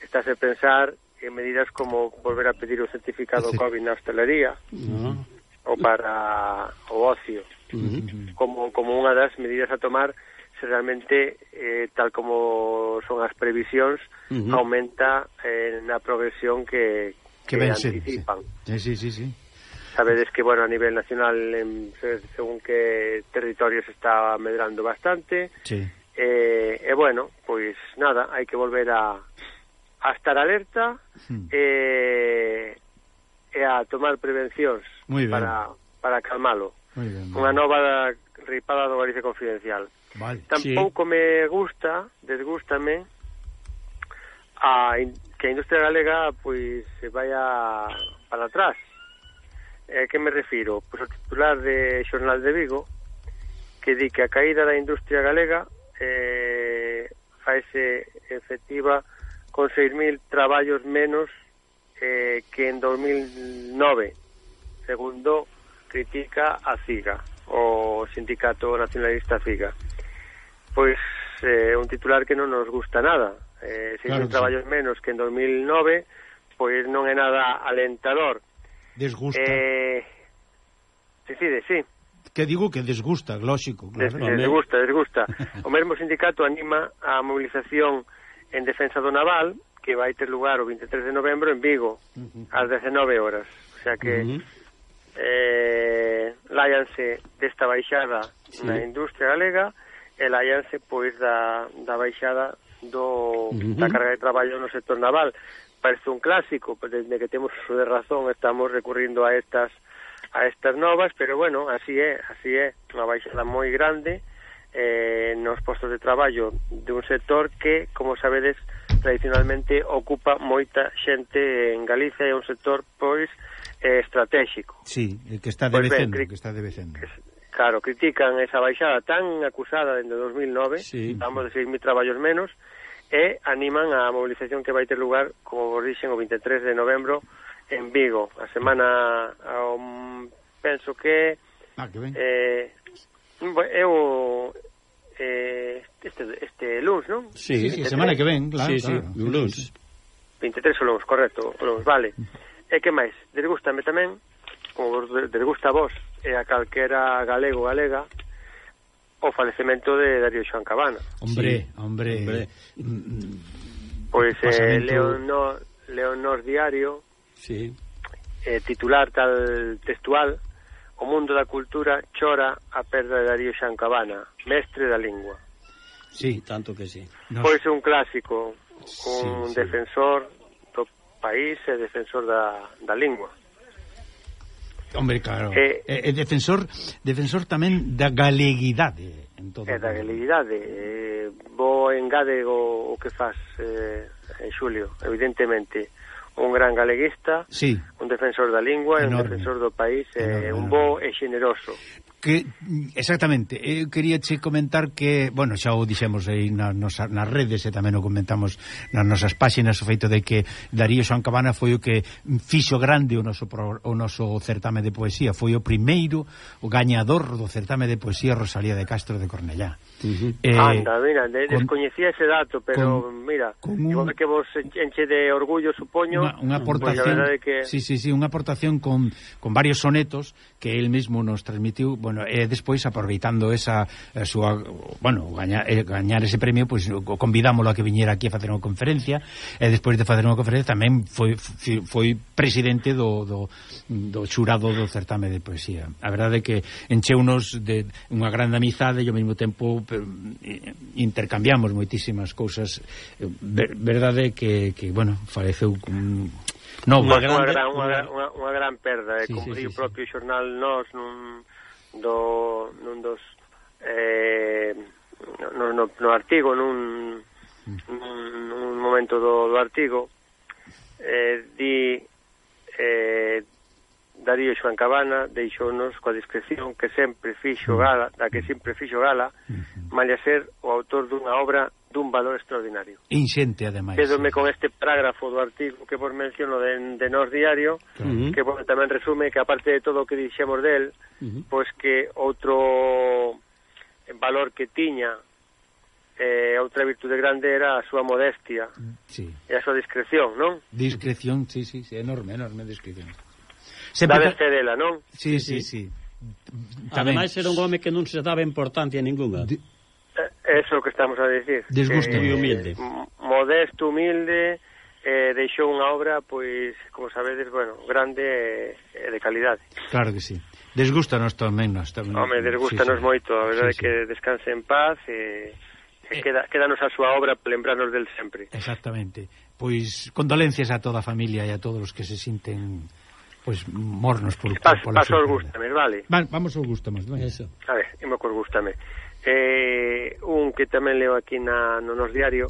estás a pensar en medidas como volver a pedir o certificado sí. COVID na hostelería no. ou para o ocio, uh -huh. como, como unha das medidas a tomar se realmente, eh, tal como son as previsións, uh -huh. aumenta eh, na progresión que, que, que ben, anticipan. Sí, sí, sí. sí. Sabedes que, bueno, a nivel nacional, en, según que territorios está medrando bastante. Sí. E, eh, eh, bueno, pois nada, hai que volver a, a estar alerta hmm. e, eh, e a tomar prevencións para, para calmalo. Unha nova ripada do Galicia Confidencial. Vale. Tampouco sí. me gusta, desgústame, a, que a industria galega pois se vaya para atrás. Eh, que me refiro? Pois pues, o titular de Xornal de Vigo que di que a caída da industria galega eh, faise efectiva con 6.000 traballos menos eh, que en 2009 segundo critica a CIGA o Sindicato Nacionalista FIGA pois eh, un titular que non nos gusta nada eh, se claro traballos sí. menos que en 2009 pois non é nada alentador Desgusta. Eh, decide, sí. Que digo que desgusta, lógico. Claro, Des, no, desgusta, desgusta. o mesmo sindicato anima a movilización en defensa do naval, que vai ter lugar o 23 de novembro en Vigo, uh -huh. ás 19 horas. O sea que... Uh -huh. Eh, láianse desta baixada sí. na industria galega e láianse pois da, da baixada do, uh -huh. da carga de traballo no sector naval parece un clásico, pues desde que temos uso de razón estamos recurrindo a estas a estas novas, pero bueno, así é, así é, unha baixada moi grande eh, nos postos de traballo de un sector que, como sabedes, tradicionalmente ocupa moita xente en Galicia e é un sector pois eh, estratégico. Sí, que está debecendo, pois ben, que está debecendo. Claro, critican esa baixada tan acusada dende 2009, sí. estamos de 6.000 traballos menos, e animan a movilización que vai ter lugar, como vos dixen, o 23 de novembro en Vigo. A semana, um, penso que... Ah, que ben. Eh, eu eh, este, este luns, non? Sí, sí, semana que ven, claro. Sí, sí, claro. 23 o luns, correcto, o luns, vale. E que máis? Desgústame tamén, como desgusta a vos e a calquera galego galega, o falecemento de Darío Xoan Cabana. Hombre, sí. hombre. hombre. Pois pues, eh, Leonor, Leonor Diario, sí. eh, titular tal textual, o mundo da cultura chora a perda de Darío Xoan Cabana, mestre da lingua. Sí, tanto que sí. Nos... Pois un clásico, un sí, sí. defensor do país e defensor da, da lingua. Hombre, claro. E, eh, eh, defensor defensor tamén da galeguidade. En todo é da galeguidade. Eh, vou engade o, o que faz eh, en Xulio, evidentemente. Un gran galeguista, sí. un defensor da lingua, Enorme. un defensor do país, eh, un bo e generoso que exactamente, eu quería che comentar que, bueno, xa o dixemos aí na, nosa, nas redes e tamén o comentamos nas nosas páxinas o feito de que Darío Xoan Cabana foi o que fixo grande o noso, pro, o noso certame de poesía, foi o primeiro o gañador do certame de poesía Rosalía de Castro de Cornellá. Uh -huh. eh, Anda, mira, de, con, descoñecía ese dato, pero con, mira, con un, igual que vos enche de orgullo, supoño. Unha, unha aportación, pues, que... sí, sí, sí, unha aportación con, con varios sonetos que él mismo nos transmitiu, bueno, e eh, despois aproveitando esa eh, súa, bueno, gañar, eh, gañar ese premio, pois pues, convidámolo a que viñera aquí a facer unha conferencia, e eh, despois de facer unha conferencia tamén foi foi, presidente do, do, do xurado do certame de poesía. A verdade é que encheu de unha grande amizade e ao mesmo tempo pero, intercambiamos moitísimas cousas eh, Ver, verdade que, que bueno, faleceu con No, unha, grande, gran, unha, gran, unha, unha gran perda sí, como sí, sí, o propio sí. xornal nós nun, do, nun dos eh, no, no, no artigo nun, nun, nun momento do, do artigo eh, di eh, Darío Xoan Cabana deixounos coa discreción que sempre fixo gala, da que sempre fixo gala, malia ser o autor dunha obra dun valor extraordinario. Inxente, ademais. Quedome sí. con este parágrafo do artigo que vos menciono de, de Nos Diario, uh -huh. que bueno, tamén resume que, aparte de todo o que dixemos del, uh -huh. pois que outro valor que tiña eh, outra virtude grande era a súa modestia sí. e a súa discreción, non? Discreción, sí, sí, sí enorme, enorme discreción. Sempre... Sabes que dela, non? Sí, sí, sí. sí. Ademais era un home que non se daba importancia ninguna. De... Eh, eso que estamos a decir. Desgusto. e humilde. Eh, modesto, humilde, eh, deixou unha obra, pois, como sabedes, bueno, grande e eh, de calidade. Claro que sí. Desgústanos tamén nos. tamén. Home, desgústanos sí, sí. moito, a verdade sí, sí. que descanse en paz e, e eh. queda, quedanos a súa obra lembrarnos del sempre. Exactamente. Pois condolencias a toda a familia e a todos os que se sinten Pois pues, mornos por, Pas, por Paso os gústame, vale? Va, vamos aos gústame, vale? Eso. A ver, imo cos gústame. Eh, un que tamén leo aquí na, no nos diario,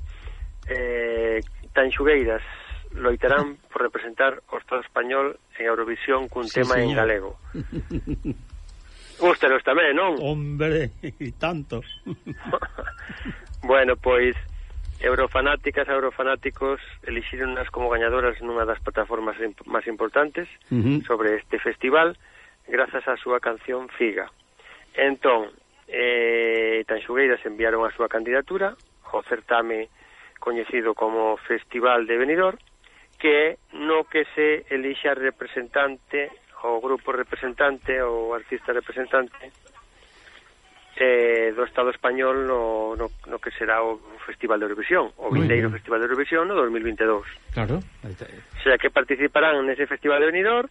eh, Tanxugueiras loitarán por representar o Estado español en Eurovisión cun sí, tema señor. en galego. Gústenos tamén, non? Hombre, e tanto. bueno, pois Eurofanáticas e eurofanáticos elixironas como gañadoras nunha das plataformas imp máis importantes uh -huh. sobre este festival grazas á súa canción Figa. Entón, eh, Tanxugueiras enviaron a súa candidatura ao certame coñecido como Festival de Benidorm, que no que se elixa representante o grupo representante ou artista representante eh, do Estado español no, no, no que será o Festival de Eurovisión, o Vindeiro Festival de Eurovisión no 2022. Claro. O sea que participarán nese Festival de Benidorm,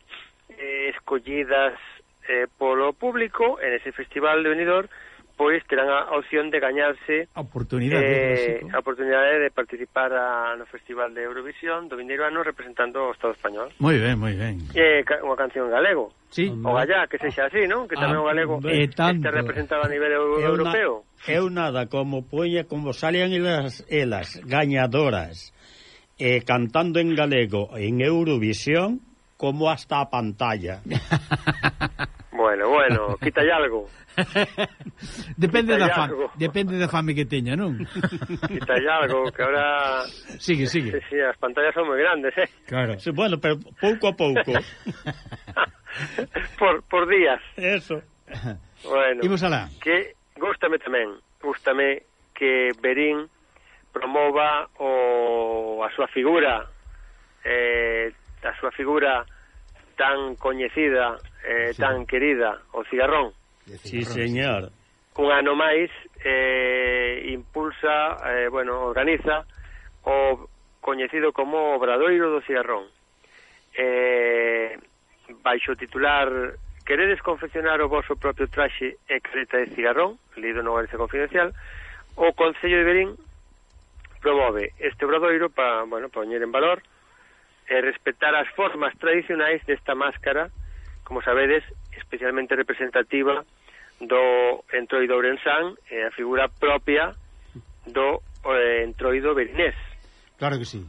eh, escollidas eh, polo público, en ese Festival de Benidorm, pois terán a opción de gañarse eh, a oportunidade, eh, a oportunidade de participar a, no Festival de Eurovisión do vindeiro ano representando o Estado Español. Moi ben, moi ben. Eh, ca, unha canción galego. Sí. O gallá, que sexa así, non? Que tamén ah, o galego eh, este representado a nivel eu, europeo. Eu nada, como poña, como salían elas, elas gañadoras, eh, cantando en galego en Eurovisión, como hasta a pantalla. Bueno, bueno, quita algo. depende da fame, depende da fame que teña, non? quita algo, que ahora Sigue, sigue. Sí, sí, as pantallas son moi grandes, eh. Claro. Sí, bueno, pero pouco a pouco. por por días. Eso. Bueno. Imos alá. Que gústame tamén, Gústame que Berín promova o a súa figura eh, a súa figura tan coñecida eh, sí. tan querida, o cigarrón. Sí, señor. Un ano máis eh, impulsa, eh, bueno, organiza o coñecido como Obradoiro do Cigarrón. Eh, baixo titular Queredes confeccionar o vosso propio traxe e careta de cigarrón, lido no Galicia Confidencial, o Concello de Berín promove este obradoiro para, bueno, poñer en valor e respetar as formas tradicionais desta máscara, como sabedes, especialmente representativa do entroido ourensán e a figura propia do eh, entroido berinés. Claro que sí.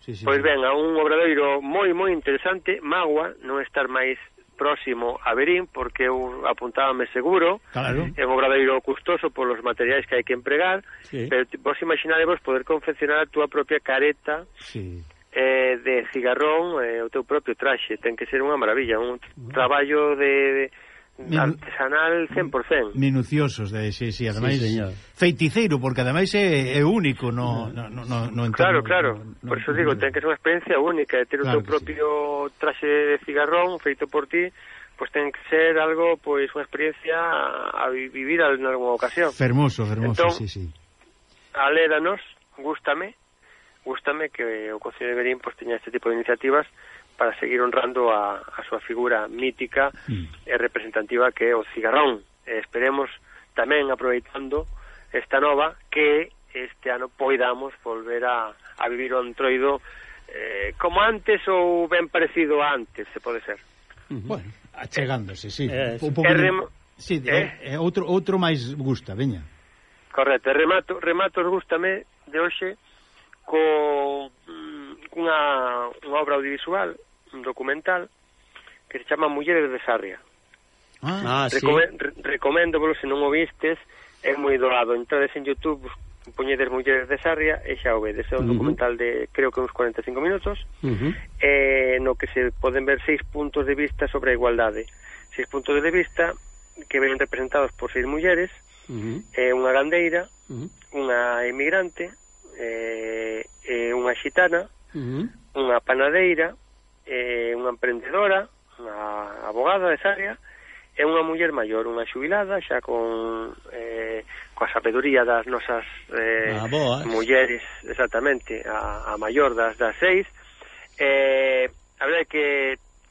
sí, sí pois ben, a un obradoiro moi, moi interesante, magua, non estar máis próximo a Berín, porque eu apuntábame seguro, claro. é un obradoiro custoso polos materiais que hai que empregar, sí. pero vos imaginarevos poder confeccionar a túa propia careta sí eh, de cigarrón eh, o teu propio traxe, ten que ser unha maravilla, un traballo de, de artesanal 100%. Minuciosos, de, sí, sí, ademais sí, señor. feiticeiro, porque ademais é, é único no, no, no, no, no Claro, claro, no, por eso digo, ten que ser unha experiencia única, ter claro o teu propio sí. traxe de cigarrón feito por ti, pues ten que ser algo, pois, pues, unha experiencia a vivir en alguna ocasión. Fermoso, fermoso, entón, sí, sí. Alédanos, gústame, gústame que o Concello de Berín pois, teña este tipo de iniciativas para seguir honrando a, a súa figura mítica mm. e representativa que é o cigarrón. E esperemos tamén aproveitando esta nova que este ano poidamos volver a, a vivir o antroido eh, como antes ou ben parecido a antes, se pode ser. Uh -huh. Bueno, achegándose, sí. Eh, un pouco... Rem... Sí, eh? eh, eh, outro outro máis gusta, veña. Correcto, remato, remato, gústame de hoxe co mm, cunha unha obra audiovisual, un documental que se chama Mulleres de Sarria. Ah, Recome sí. re recomendo, polo se non o vistes, é moi doado. Entrades en Youtube, poñedes Mulleres de Sarria e xa o vedes. É un uh -huh. documental de creo que uns 45 minutos uh -huh. eh, no que se poden ver seis puntos de vista sobre a igualdade. Seis puntos de vista que ven representados por seis mulleres, uh -huh. eh, unha gandeira, uh -huh. unha emigrante, eh, eh, unha xitana, uh -huh. unha panadeira, eh, unha emprendedora, unha abogada de área, é unha muller maior, unha xubilada, xa con eh, coa sabedoría das nosas eh, ah, boa, mulleres, exactamente, a, a maior das das seis. Eh, a verdade que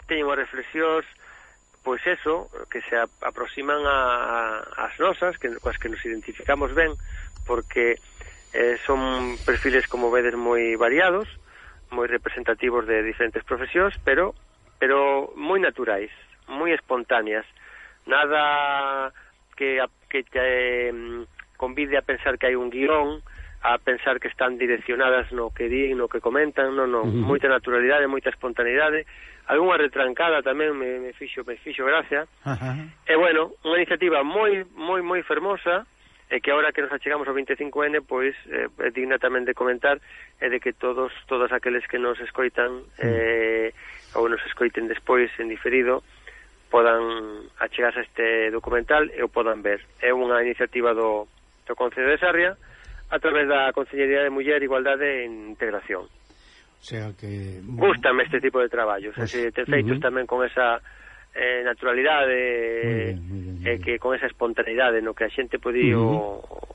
teñen unhas reflexións pois eso, que se aproximan a, a, as nosas, que, coas que nos identificamos ben, porque Eh, son perfiles, como vedes, moi variados, moi representativos de diferentes profesións, pero pero moi naturais, moi espontáneas. Nada que, que te convide a pensar que hai un guión, a pensar que están direccionadas no que din, no que comentan, non, non, uh -huh. moita naturalidade, moita espontaneidade, algunha retrancada tamén me, me fixo, me fixo gracia. Uh -huh. E bueno, unha iniciativa moi moi moi fermosa e que agora que nos achegamos ao 25N, pois eh, é digna tamén de comentar é de que todos todos aqueles que nos escoitan mm. eh, ou nos escoiten despois en diferido podan achegarse a este documental e o podan ver. É unha iniciativa do, do Concello de Sarria a través da Consellería de Muller, Igualdade e Integración. O sea que... Gústame este tipo de traballos, pues, así, te feitos uh -huh. tamén con esa eh, naturalidade e eh, eh que con esa espontaneidade no que a xente pode uh -huh. o,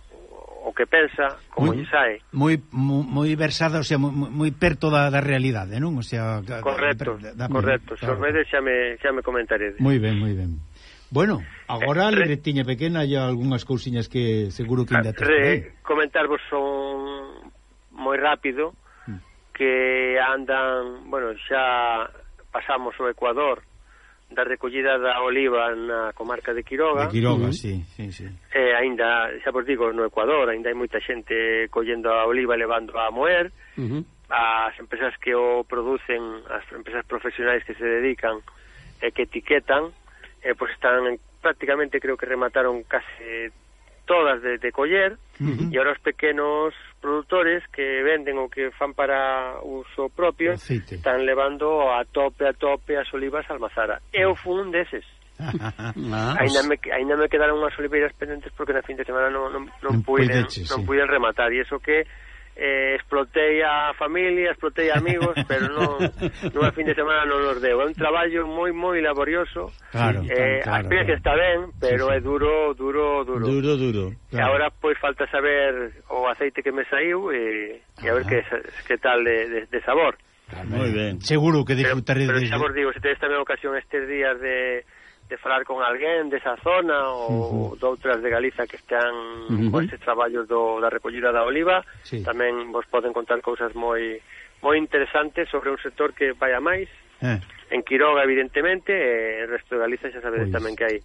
o que pensa como lle sae moi moi versada, o sea, moi, moi perto da, da realidade, non? O sea, correcto, da, da, correcto. Claro. Sormedes xa me xa me comentaredes. Moi ben, moi ben. Bueno, agora eh, a libretiña pequena e algunhas cousiñas que seguro que ainda te ah, re, comentarvos son moi rápido mm. que andan, bueno, xa pasamos o Ecuador, da recollida da oliva na comarca de Quiroga. De Quiroga, uh -huh. sí, sí, sí. Eh, aínda, xa vos digo, no Ecuador aínda hai moita xente collendo a oliva levando a moer. Uh -huh. As empresas que o producen, as empresas profesionais que se dedican e que etiquetan, eh, pois pues están prácticamente creo que remataron case todas de, de coller uh -huh. e ahora os pequenos produtores que venden o que fan para uso propio Aceite. están levando a tope a tope as olivas almazara. Eu fui un deses. ah, ah. ainda, me, ainda me quedaron unhas oliveiras pendentes porque na fin de semana non, non, non, non puiden, non sí. puiden rematar e iso que eh, explotei a familia, explotei a amigos, pero non nunha fin de semana non nos deu. É un traballo moi moi laborioso. Claro, eh, claro, claro. que está ben, pero sí, sí. é duro, duro, duro. Duro, duro. Claro. E agora pois falta saber o aceite que me saiu e, e a ver que que tal de, de, de sabor. Claro, moi ben. Seguro que disfrutaré pero, pero sabor, digo, se tedes tamén ocasión estes días de de falar con alguén desa zona ou uh -huh. doutras de Galiza que están uh -huh. con pois, estes traballos do, da recollida da oliva, sí. tamén vos poden contar cousas moi moi interesantes sobre un sector que vai a máis, eh. en Quiroga evidentemente, e o resto de Galiza xa sabedes pois. tamén que hai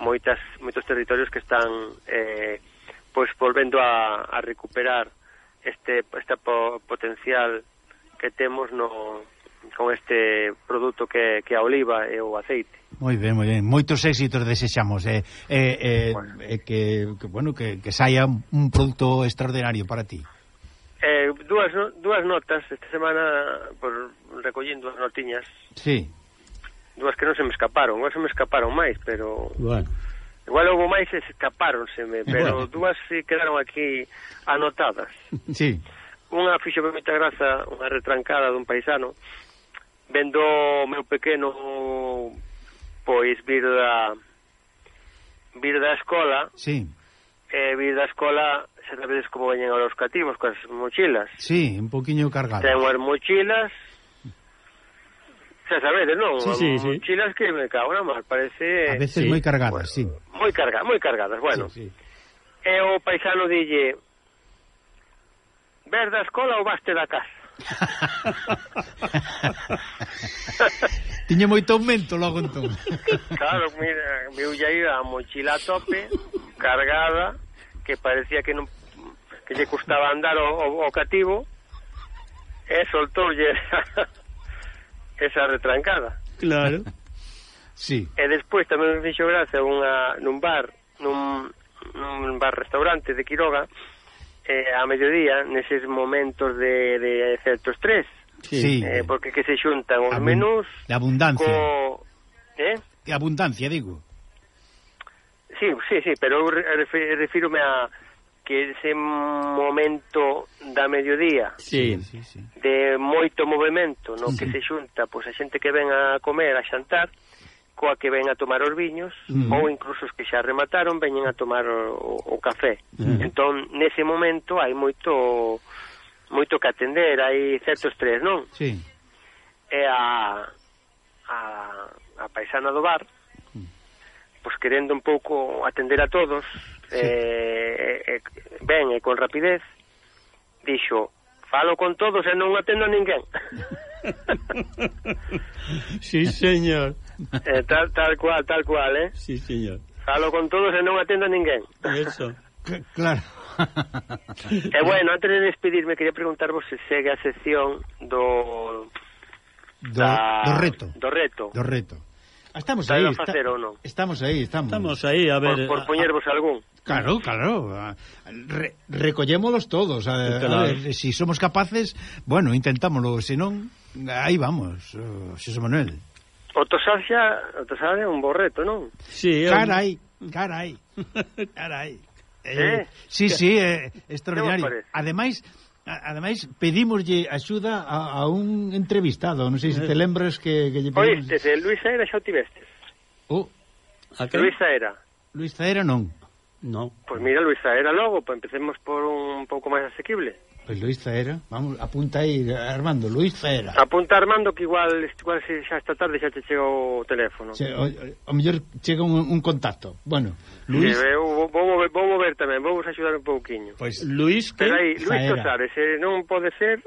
moitas moitos territorios que están eh, pois volvendo a, a recuperar este este po, potencial que temos no con este produto que, que a oliva e o aceite. Moi ben, moi ben. Moitos éxitos desexamos eh. e eh, eh, eh, bueno. eh, que, que bueno, que, que saia un produto extraordinario para ti. Eh, dúas, dúas notas esta semana por recollendo as notiñas. Sí. Dúas que non se me escaparon, non se me escaparon máis, pero Bueno. Igual houve máis e escapáronseme, pero bueno. dúas sí quedaron aquí anotadas. Sí. Unha fixo moita graza, unha retrancada dun paisano, vendo meu pequeno pois vir da vir da escola sí. eh, vir da escola xa sabedes como veñen os cativos coas mochilas sí, un poquinho cargadas ten unhas mochilas xa sabedes, non? Sí, sí, sí. Mochilas que me cago na mar, parece... A veces sí. moi cargadas, bueno, sí. Moi, carga, moi cargadas, bueno. Sí, sí. E o paisano dille... Ver da escola ou baste da casa? Tiña moito aumento logo entón. Claro, mira, viu ya ir a mochila a tope, cargada, que parecía que non que lle custaba andar o, o, o cativo, e soltoulle esa retrancada. Claro. Sí. E despois tamén me fixo gracia unha, nun bar, nun, nun bar-restaurante de Quiroga, eh, a mediodía, neses momentos de, de certo estrés, Sí. Eh, porque que se xuntan os Abun menús de abundancia. Co... Eh? De abundancia, digo. Sí, sí, sí, pero eu refírome a que ese momento da mediodía sí, sí, sí. de moito movimento no sí. que se xunta pois a xente que ven a comer, a xantar coa que ven a tomar os viños mm. ou incluso os que xa remataron veñen a tomar o, o café mm. entón nese momento hai moito moito que atender, hai certo estrés, non? Sí. E a, a, a paisana do bar, pois querendo un pouco atender a todos, sí. eh, eh, ben e con rapidez, dixo, falo con todos e non atendo a ninguén. sí, señor. Eh, tal, tal cual, tal cual, eh? Sí, señor. Falo con todos e non atendo a ninguén. Eso. Que, claro. e eh, bueno, antes de despedirme, quería preguntarvos se segue a sección do... Do, da, do reto. Do reto. Do reto. Ah, estamos aí, está, facer, estamos aí, estamos. Estamos aí, a ver... Por, por poñervos algún. Claro, claro. Re, recollémolos todos. A, a ver, se si somos capaces, bueno, intentámoslo. Se non, aí vamos, Xosé Manuel. O Tosal xa, o Tosal é un borreto, non? Sí, carai, carai, carai. Eh, eh, sí, sí, é eh, extraordinario. Ademais, Ademais, pedimoslle axuda a, a un entrevistado. Non sei se te eh. lembras que, que lle pedimos... Oístese, Luis Saera xa o tivestes. Oh, a que? Luis Saera. Luis Saera non. No. Pois pues mira, Luis Saera logo, pues empecemos por un pouco máis asequible. Pois Luis Zaera, vamos, apunta aí Armando, Luis Zaera. Apunta Armando que igual, igual se xa esta tarde xa te chega o teléfono. Che, o, o mellor chega un, un contacto. Bueno, Luis... Sí, eu vou, vou, vou mover tamén, vou vos axudar un pouquiño. Pois Luis que... Pero aí, Luis Zaera. Tosares, se eh, non pode ser,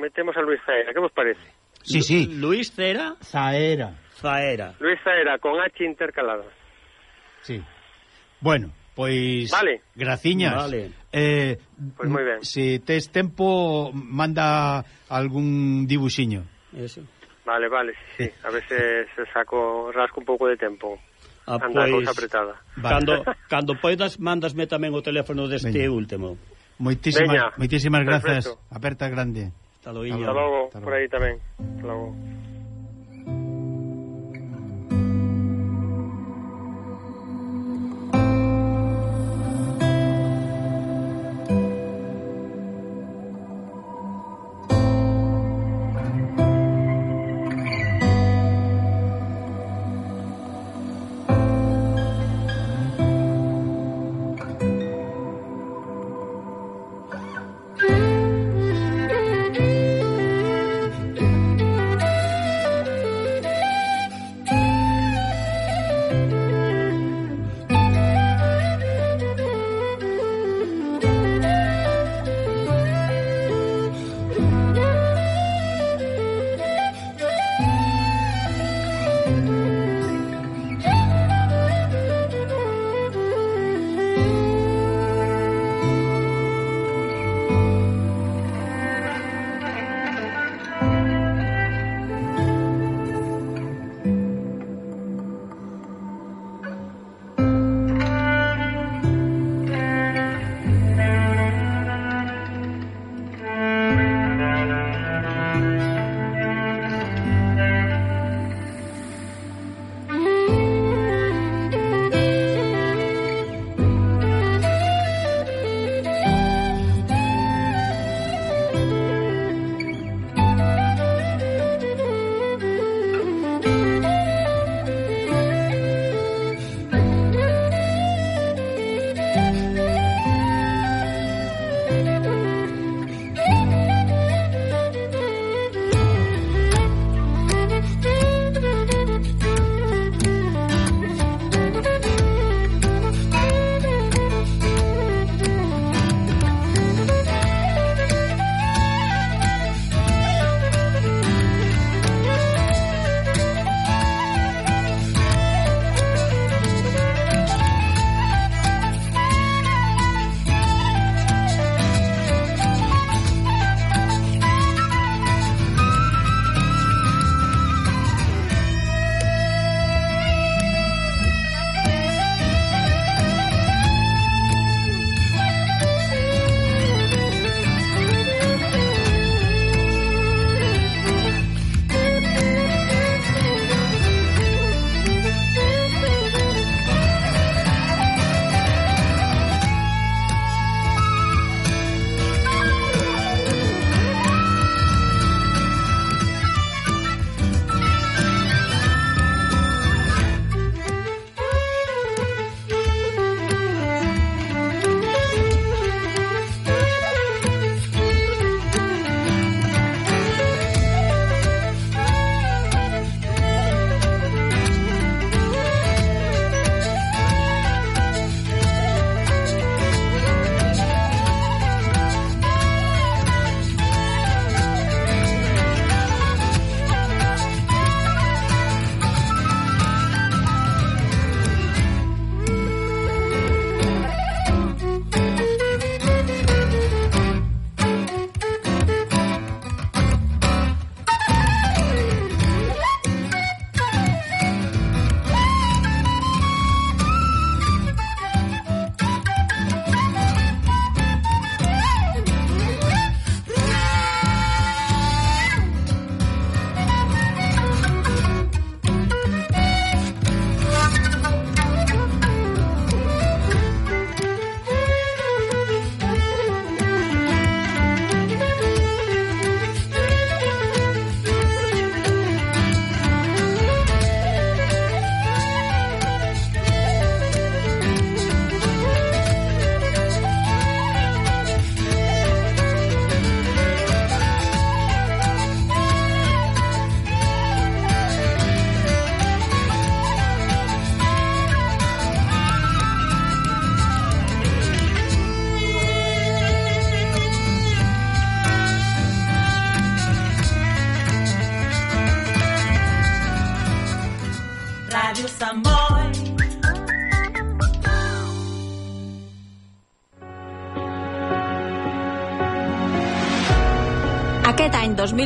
metemos a Luis Zaera, que vos parece? Sí, sí. Luis Zaera? Zaera. Zaera. Luis Zaera, con H intercalada. Sí. Bueno, Pois vale. graciñas. Vale. Eh, pois moi ben. Se tes tempo, manda algún dibuxiño. Eso. Vale, vale, sí, sí. A ver se, se saco, rasco un pouco de tempo. Ah, Anda pois, cousa apretada. Vale. Cando, cando poidas, mandasme tamén o teléfono deste Veña. último. Moitísimas, moitísimas grazas. Aperta grande. Hasta logo. Hasta logo, por aí tamén. Hasta logo.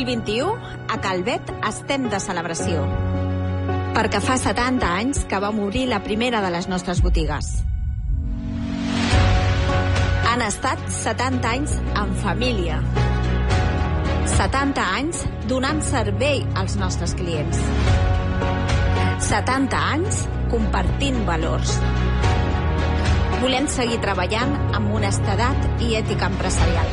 2021, a Calvet estem de celebració. Perquè fa 70 anys que va morir la primera de les nostres botigues. Han estat 70 anys en família. 70 anys donant servei als nostres clients. 70 anys compartint valors. Volem seguir treballant amb honestedat i ètica empresarial,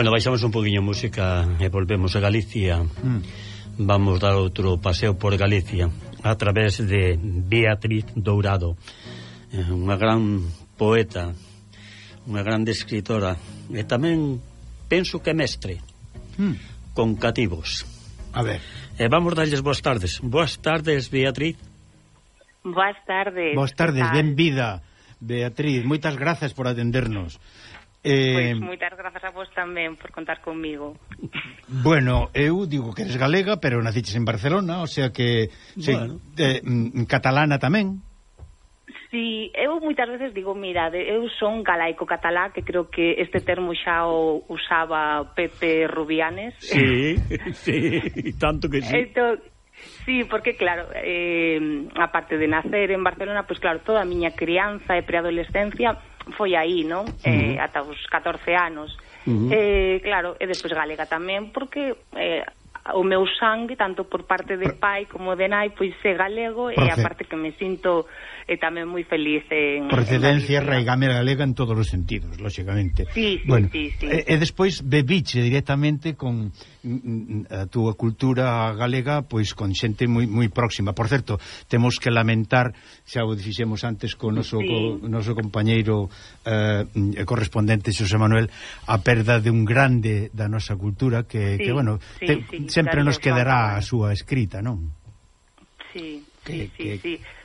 Bueno, baixamos un poquinho música e volvemos a Galicia. Mm. Vamos dar outro paseo por Galicia a través de Beatriz Dourado, eh, unha gran poeta, unha grande escritora e tamén penso que mestre mm. con cativos. A ver. E vamos darlles boas tardes. Boas tardes, Beatriz. Boas tardes. Boas tardes, benvida, Beatriz. Moitas grazas por atendernos. Eh... Pois moitas grazas a vos tamén por contar comigo. Bueno, eu digo que eres galega, pero naciches en Barcelona, o sea que bueno. se, eh, mm, catalana tamén. Sí, eu moitas veces digo, mira, eu son galaico-catalá, que creo que este termo xa o usaba Pepe Rubianes. Sí, sí, tanto que sí. Entón, Sí, porque claro, eh, aparte de nacer en Barcelona, pois pues, claro, toda a miña crianza e preadolescencia foi aí, non? Eh, uh -huh. Ata os 14 anos. Uh -huh. eh, claro, e despois galega tamén, porque eh, o meu sangue, tanto por parte de pai como de nai, pois é galego, Profe. e a parte que me sinto e tamén moi feliz en Procedencia en raigamera galega en todos os sentidos, lógicamente. Sí, sí, bueno, sí, sí. E, e despois bebiche directamente con a túa cultura galega pois con xente moi moi próxima. Por certo, temos que lamentar, xa o dixemos antes con noso sí. co, noso compañeiro eh, correspondente Xosé Manuel a perda de un grande da nosa cultura que sí, que bueno, sí, te, sí, sempre nos quedará a súa escrita, non? Sí, que, sí, que... sí, sí.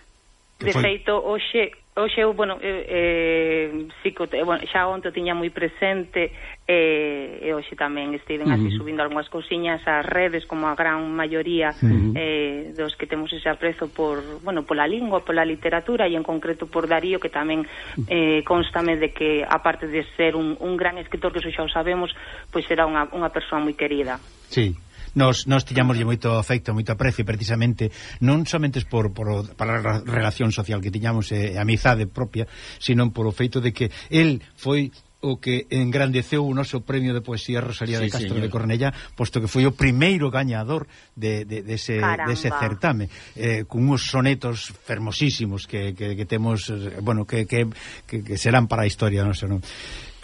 De foi? feito, hoxe, hoxe eu, bueno, eh, psicote, bueno, xa onto tiña moi presente eh, e hoxe tamén estiven uh -huh. subindo algunhas cousiñas ás redes como a gran maioría uh -huh. eh, dos que temos ese aprezo por, bueno, pola lingua, pola literatura e en concreto por Darío que tamén eh, constame de que aparte de ser un, un gran escritor que xa o sabemos, pois era unha, unha persoa moi querida. Sí nos, nos tiñamos moito afecto, moito aprecio precisamente, non somente por, por para a relación social que tiñamos e eh, amizade propia, sino por o feito de que el foi o que engrandeceu o noso premio de poesía Rosalía sí, de Castro señor. de Cornella, posto que foi o primeiro gañador de, de, de, ese, de ese certame, eh, con uns sonetos fermosísimos que, que, que temos, eh, bueno, que, que, que serán para a historia, non sei, non?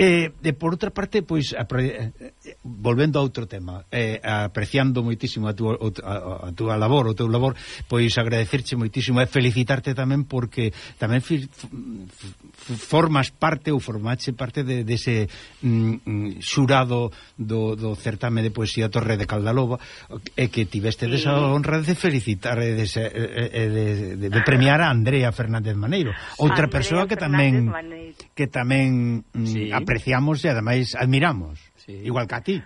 Eh, e por outra parte, pois apre, eh, eh, volvendo a outro tema, eh, apreciando moitísimo a túa a, a túa labor, o teu labor, pois agradecerche moitísimo e felicitarte tamén porque tamén fi, f, f, formas parte ou formache parte de dese de mm, mm, xurado do, do certame de poesía Torre de Caldaloba e que tiveste sí. desa honra de felicitar e de, de, de, de premiar a Andrea Fernández Maneiro, outra Andrea persoa que tamén Maneiro que tamén mm, sí. apreciamos e ademais admiramos, sí. igual que a ti.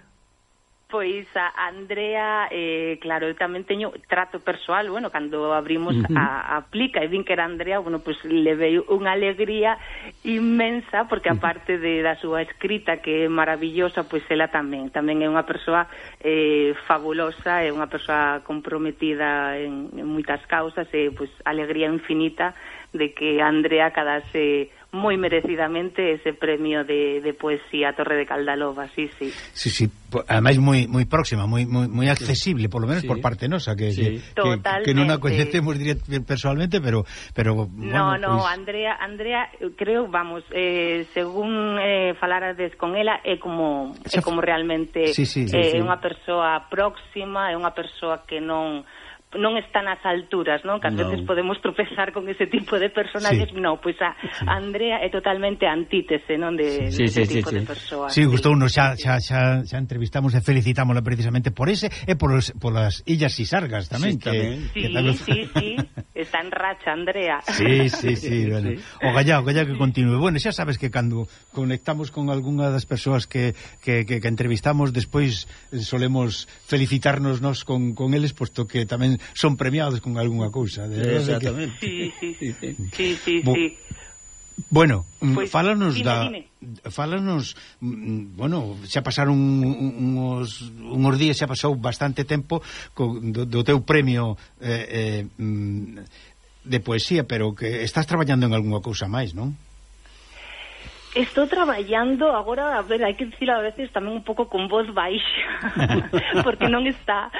Pois a Andrea, eh, claro, eu tamén teño trato persoal, bueno, cando abrimos uh -huh. a, a aplica e vin que era Andrea, bueno, pois le veio unha alegría inmensa porque aparte de da súa escrita que é maravillosa, pois ela tamén, tamén é unha persoa eh, fabulosa, é unha persoa comprometida en, en moitas causas, e pois alegría infinita de que Andrea cadase moi merecidamente ese premio de, de poesía Torre de Caldaloba, sí, sí. Sí, sí, ademais moi moi próxima, moi moi, moi accesible, por lo menos sí. por parte nosa que sí. que, que, que non a coñecemos personalmente, pero pero bueno, No, no, pues... Andrea, Andrea creo, vamos, eh, según eh, falarades con ela é como é como realmente sí, sí, eh, sí, sí. é unha persoa próxima, é unha persoa que non non están ás alturas, non? Que ás no. veces podemos tropezar con ese tipo de personajes, Sí. Non, pois a sí. Andrea é totalmente antítese, non? De, sí, de sí, sí, tipo sí. de persoa. Sí, gustounos, xa, xa, xa, xa entrevistamos e felicitámosla precisamente por ese e por os, polas Illas Sisargas tamén. Sí, que, tamén. Sí, que tamén... sí, sí. Está en racha, Andrea. Sí, sí, sí. bueno. sí. O gallá, o gallá que continue. Bueno, xa sabes que cando conectamos con algunha das persoas que, que, que, que entrevistamos, despois solemos felicitarnos nos con, con eles, posto que tamén son premiados con algunha cousa. De Exactamente. Que... Sí, sí, sí. sí, Bo... sí. Bueno, pues, fálanos dime, da dime. fálanos, mm, mm, bueno, xa pasaron uns uns días, xa pasou bastante tempo co, do, do teu premio eh, eh, de poesía, pero que estás traballando en algunha cousa máis, non? Estou traballando agora, a ver, hai que dicir a veces tamén un pouco con voz baixa, porque non está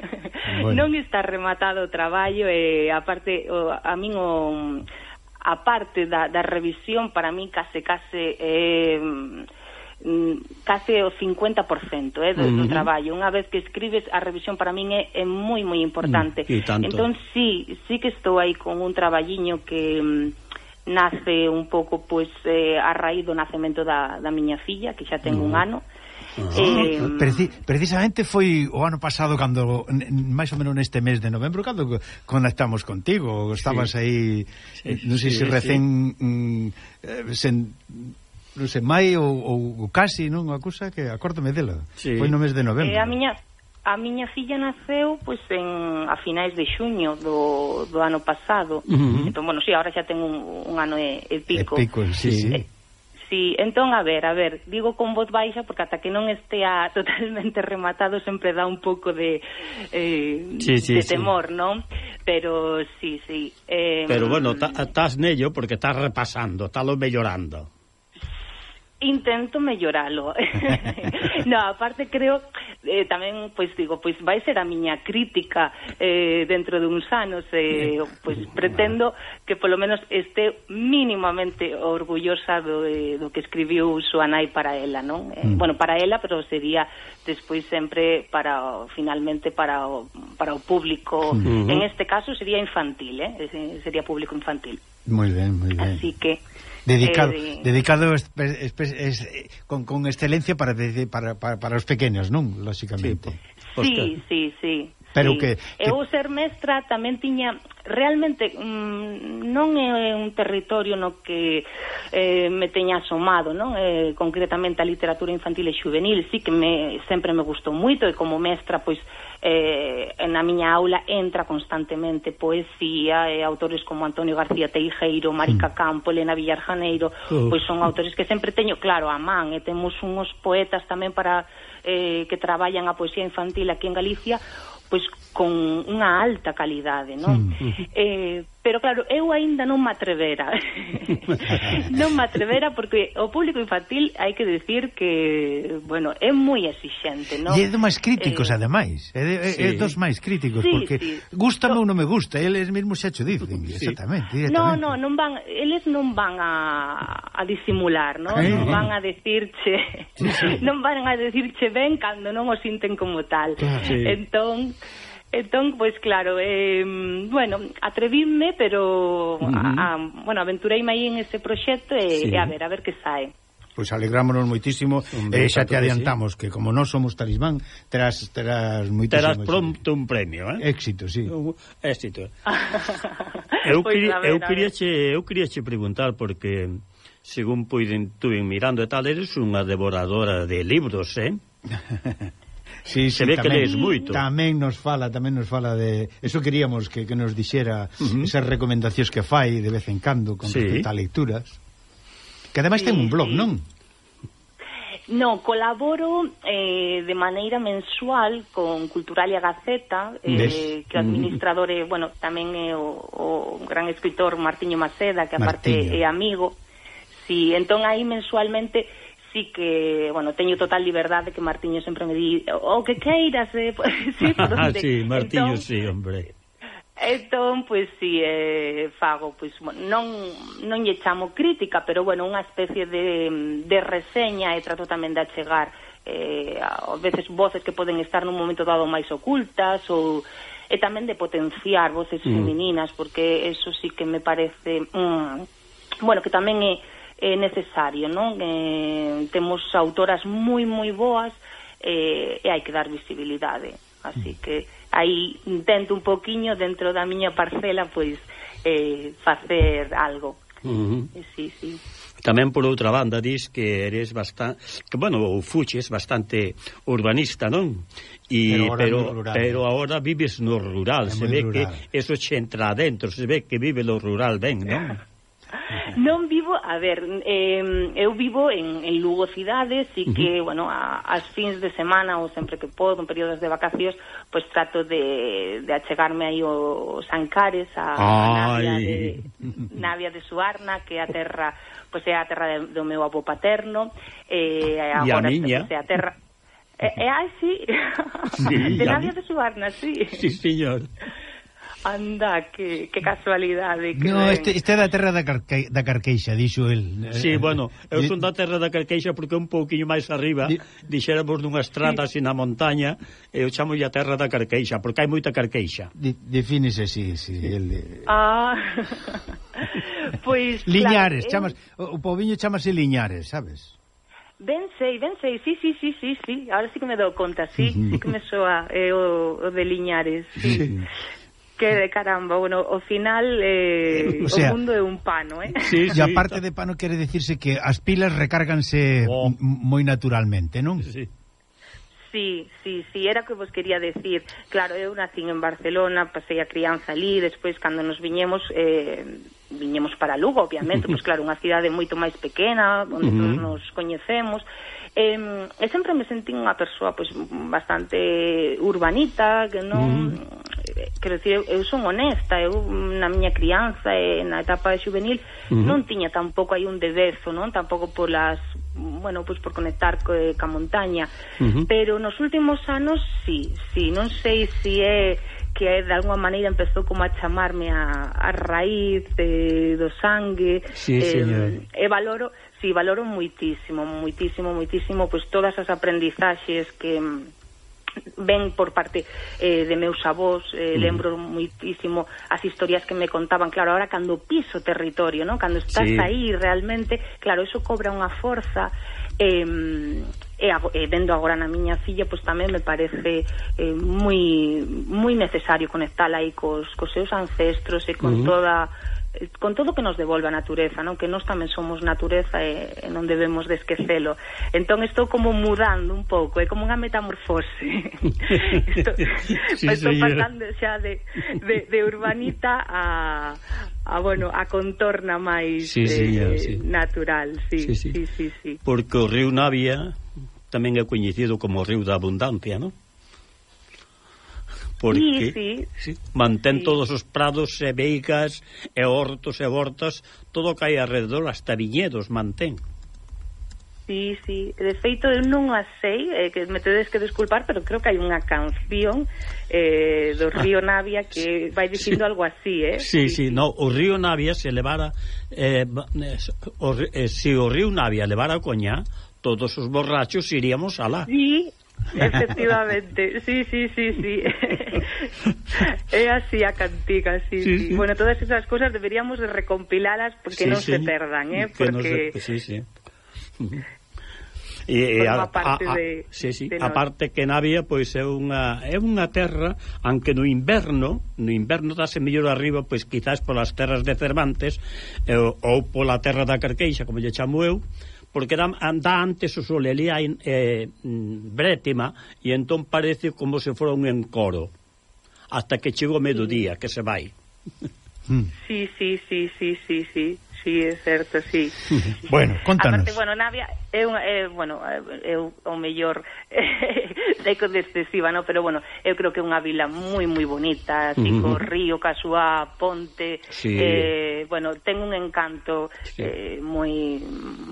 bueno. non está rematado o traballo e eh, aparte o, a min o a parte da, da revisión para min case case eh, case o 50% eh, do, uh -huh. do traballo. Unha vez que escribes, a revisión para min é, é moi, moi importante. Entón, sí, sí que estou aí con un traballiño que mm, nace un pouco pois eh, a raíz do nacemento da, da miña filla, que xa ten un ano. Uh eh, mm. Preci precisamente foi o ano pasado cando máis ou menos neste mes de novembro cando conectamos contigo, estabas sí. aí, sí, eh, non sei sí, se sí, recén sí. Mm, eh, sen non sei, mai ou, ou casi, non? Acusa que acórdame dela. Sí. Foi no mes de novembro. Eh, a miña A miña filla naceu pois en a finais de xuño do, do ano pasado. Uh -huh. Entón, bueno, si, sí, agora xa ten un, un ano e, e pico. E pico, sí. sí. E, Sí, entón, a ver, a ver, digo con voz baixa porque ata que non estea totalmente rematado sempre dá un pouco de, eh, sí, sí, de temor, sí. non? Pero sí, sí. Eh, Pero bueno, estás nello porque estás repasando, estás mellorando. Intento melloralo. no, aparte creo eh, tamén pois digo, pois vai ser a miña crítica eh, dentro de uns anos, eh, pois pretendo que polo menos este mínimamente orgullosa do, eh, do que escribiu súa nai para ela, non? Eh, mm. bueno, para ela, pero sería despois sempre para finalmente para o, para o público. Mm -hmm. En este caso sería infantil, eh? Sería público infantil. Moi ben, moi ben. Así que Dedicado, eh, dedicado es, es, es, con, con excelencia para, para, para, para os pequenos, non? Lóxicamente. Sí, sí, sí, sí. Pero sí. que, que... Eu ser mestra tamén tiña realmente mm, non é un territorio no que eh, me teña asomado, non? Eh, concretamente a literatura infantil e juvenil, sí que me sempre me gustou moito e como mestra pois eh, na miña aula entra constantemente poesía e autores como Antonio García Teijeiro, Marica Campo, Elena Villarjaneiro, oh. pois son autores que sempre teño claro a man e temos unhos poetas tamén para eh, que traballan a poesía infantil aquí en Galicia pois con unha alta calidade, non? Mm. Eh Pero claro, eu aínda non me atrevera. non me atrevera porque o público infantil hai que decir que, bueno, é moi exixente, non? E é dos máis críticos, eh, ademais. É, de, sí. é dos máis críticos, sí, porque sí. gústame ou non me gusta, eles mesmo xa cho dicen, sí. exactamente, No, no, non van, eles non van a, a disimular, non? Eh, non van a decirche, sí, sí. non van a decirche ben cando non o sinten como tal. Claro, sí. Entón, Entón, pois claro, eh, bueno, atrevinme, pero uh -huh. a, a, bueno, aventureime aí en ese proxecto e, sí. e a ver, a ver que sae pois alegrámonos moitísimo e eh, xa te adiantamos que, sí. que como nós somos talismán terás terás moitísimo terás pronto un premio, eh? Éxito, si. Sí. Uh, éxito. Pois eu pois ver, eu queríache eu queríache preguntar porque según puiden tuve mirando e tal, eres unha devoradora de libros, eh? Sí, se sí, ve tamén, que lees moito. Tamén nos fala, tamén nos fala de... Eso queríamos que, que nos dixera uh -huh. esas recomendacións que fai de vez en cando con sí. respecto a lecturas. Que ademais sí, ten un blog, sí. non? No, colaboro eh, de maneira mensual con Culturalia Gaceta, eh, que o mm. administrador é, bueno, tamén é o, o gran escritor Martiño Maceda, que aparte Martiño. é amigo. Sí, entón aí mensualmente sí que, bueno, teño total liberdade que Martiño sempre me di o que queiras, eh, pues, sí, por onde. sí, Martiño entón, sí, hombre. Entón, pois pues, si sí, eh, fago, pois pues, non non lle chamo crítica, pero bueno, unha especie de de reseña e trato tamén de achegar eh a veces voces que poden estar nun momento dado máis ocultas ou e tamén de potenciar voces mm. femininas, porque eso sí que me parece mm, bueno, que tamén é eh, é necesario, non? Eh, temos autoras moi moi boas eh, e hai que dar visibilidade. Así que aí intento un poquiño dentro da miña parcela pois eh, facer algo. Uh eh, -huh. Sí, sí. Tamén por outra banda dis que eres bastante que bueno, ou fuches bastante urbanista, non? E pero pero, rural, pero eh. agora vives no rural, é se ve rural. que eso che entra dentro, se ve que vive lo rural ben, non? Yeah. non vivo, a ver, eh, eu vivo en, en Lugo cidade, e que, uh -huh. bueno, a, as fins de semana ou sempre que podo, en períodos de vacacións, pois pues, trato de, de achegarme aí o Ancares, a, a Navia, de, Navia de Suarna, que é a terra, pois pues, é a terra de, do meu avó paterno, eh, agora, a miña. Pois, é a terra... É, é así, sí, de Navia de Suarna, sí. Sí, señor. Anda, que, que casualidade que No, este, este é da terra da, carque, da Carqueixa, dixo el eh, Sí, eh, bueno, eh, eu son da terra da Carqueixa porque un pouquiño máis arriba Di... dixéramos nunha estrada así na montaña eu chamo a terra da Carqueixa porque hai moita Carqueixa Di, Defínese, sí, sí, el de... Ah, pois... Pues, Liñares, claro, chamas, o, o poviño chamase Liñares, sabes? Ben sei, ben sei, sí, sí, sí, sí, sí, ahora sí que me dou conta, sí, sí que me soa eh, o, o de Liñares, sí. sí. Que caramba, bueno, o final eh, o, sea, o mundo é un pano, eh? Sí, sí, e aparte de pano quere decirse que as pilas recárganse oh. moi naturalmente, non? Sí. Sí, sí, sí, era que vos quería decir. Claro, eu nacín en Barcelona, pasei a crianza ali, despois cando nos viñemos eh, viñemos para Lugo, obviamente, pois claro, unha cidade moito máis pequena, onde uh -huh. nos coñecemos. Eh, e sempre me sentí unha persoa pois bastante urbanita, que non uh -huh quero dicir, eu, eu son honesta, eu na miña crianza e eh, na etapa de juvenil uh -huh. non tiña tampouco aí un dedezo, non? Tampouco polas bueno, pois por conectar co, eh, ca montaña, uh -huh. pero nos últimos anos sí, sí, non sei se si é que eh, de alguma maneira empezou como a chamarme a, a raíz de, do sangue sí, eh, e valoro, sí, valoro muitísimo, muitísimo, muitísimo pois todas as aprendizaxes que ben por parte eh, de meus avós, eh, mm. lembro muitísimo as historias que me contaban, claro, ahora cando piso territorio, ¿no? Cando estás sí. aí realmente, claro, eso cobra unha forza eh, e, e vendo agora na miña filla pois tamén me parece eh, moi moi necesario conectala aí cos, cos seus ancestros e con uh -huh. toda con todo que nos devolve a natureza, non? Que nós tamén somos natureza e, e non debemos de esquecelo. Entón estou como mudando un pouco, é como unha metamorfose. estou, sí, estou pasando xa de, de, de urbanita a a bueno, a contorna máis sí, eh, sí. natural, sí, sí, sí. sí, sí, sí. Porque o río Navia tamén é coñecido como o río da abundancia, non? porque sí, sí. mantén sí. todos os prados e veigas e hortos e hortas, todo que hai alrededor, hasta viñedos mantén. Sí, sí. De feito, eu non a sei, eh, que me tedes que desculpar, pero creo que hai unha canción eh, do ah. río Navia que vai dicindo sí. algo así, eh? Sí, sí, sí. no, o río Navia se levara... Eh, eh o, eh, se o río Navia levara a coña, todos os borrachos iríamos alá. Sí, Efectivamente, sí, sí, sí, sí. é así a cantiga, sí, sí, sí. sí. Bueno, todas esas cosas deberíamos de recompilalas porque sí, non sí. se perdan, eh, que porque se... Sí, sí. E, e a, a, a, de, sí, sí, de a parte que Navia pois é unha é unha terra aunque no inverno, no inverno dase mellor arriba pois quizás polas terras de Cervantes eh, ou pola terra da Carqueixa, como lle chamo eu, porque era, anda antes o solelía eh, brétima e entón parece como se fora un encoro hasta que chegou o mediodía, que se vai. Hmm. Sí, sí, sí, sí, sí, sí. Sí, é certo, sí. bueno, contanos. Aparte, bueno, Navia é un, é, bueno, é o mellor de excesiva, no? pero bueno, eu creo que é unha vila moi, moi bonita, así uh -huh. co río, casuá, ponte, sí. eh, bueno, ten un encanto sí. eh, moi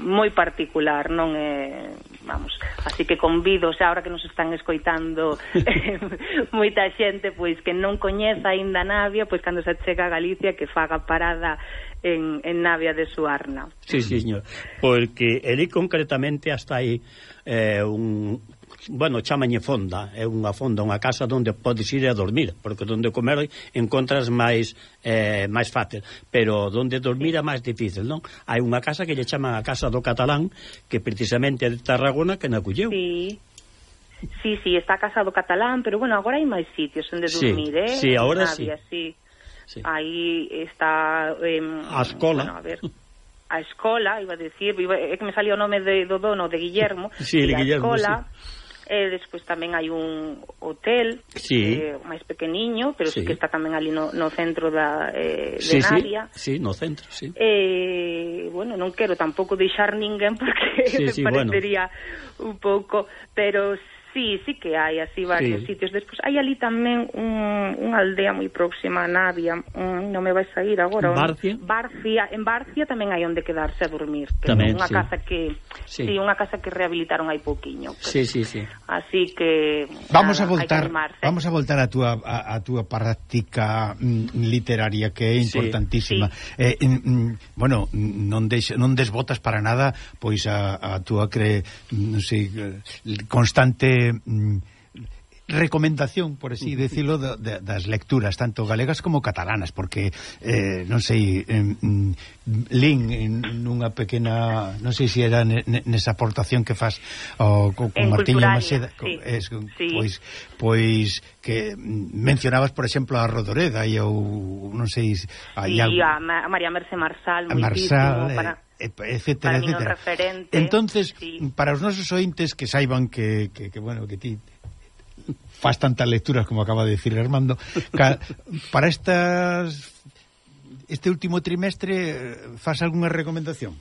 moi particular, non é, vamos, así que convido, xa ahora que nos están escoitando moita xente, pois que non coñeza aínda Navia, pois cando se chega a Galicia que faga parada en, en Navia de Suarna. Sí, señor, porque ele concretamente hasta aí eh, un bueno, chamañe fonda, é unha fonda, unha casa onde podes ir a dormir, porque onde comer encontras máis eh, máis fácil, pero onde dormir é máis difícil, non? Hai unha casa que lle chaman a Casa do Catalán, que precisamente é de Tarragona, que na Culleu. Sí. Sí, sí, está a Casa do Catalán, pero bueno, agora hai máis sitios onde dormir, sí, eh? Sí, agora Navia, sí. sí sí. aí está... Eh, a escola. Bueno, a ver, a escola, iba a decir, iba, é que me salía o nome de, do dono, de Guillermo, sí, de Guillermo, a escola... Sí. Eh, e despois tamén hai un hotel sí. eh, máis pequeniño, pero sí. sí que está tamén ali no, no centro da eh, sí, de Sí, sí, no centro, sí. Eh, bueno, non quero tampouco deixar ninguén porque sí, me sí, parecería bueno. un pouco, pero Sí, sí que hai así varios sí. sitios. Despois hai ali tamén un, unha aldea moi próxima a Navia, un, non me vais a ir agora. Barcia? Barcia, en Barcia tamén hai onde quedarse a dormir, que tamén, unha sí. casa que sí. sí, unha casa que rehabilitaron hai pouquiño. Que, sí, sí, sí. Así que Vamos nada, a voltar, vamos a voltar a túa a, a túa práctica mm, literaria que é importantísima. Sí. Eh, mm, mm bueno, non des, non desbotas para nada pois a, a túa cre, non sei, constante eh, mm, recomendación, por así decirlo, de, de, das lecturas, tanto galegas como catalanas, porque, eh, non sei, eh, lin nunha pequena, non sei se era nesa aportación que fas o, co, con Martiño Maceda, sí, es, sí. pois, pois que mencionabas, por exemplo, a Rodoreda e ou, non sei... Hai sí, algo... a, Ma a María Merce Marsal, a Marsal, eh, para etcétera, etcétera. Referente, Entonces, sí. para os nosos ointes que saiban que, que, que bueno, que ti faz tantas lecturas como acaba de decir Armando, ca, para estas este último trimestre eh, faz algunha recomendación?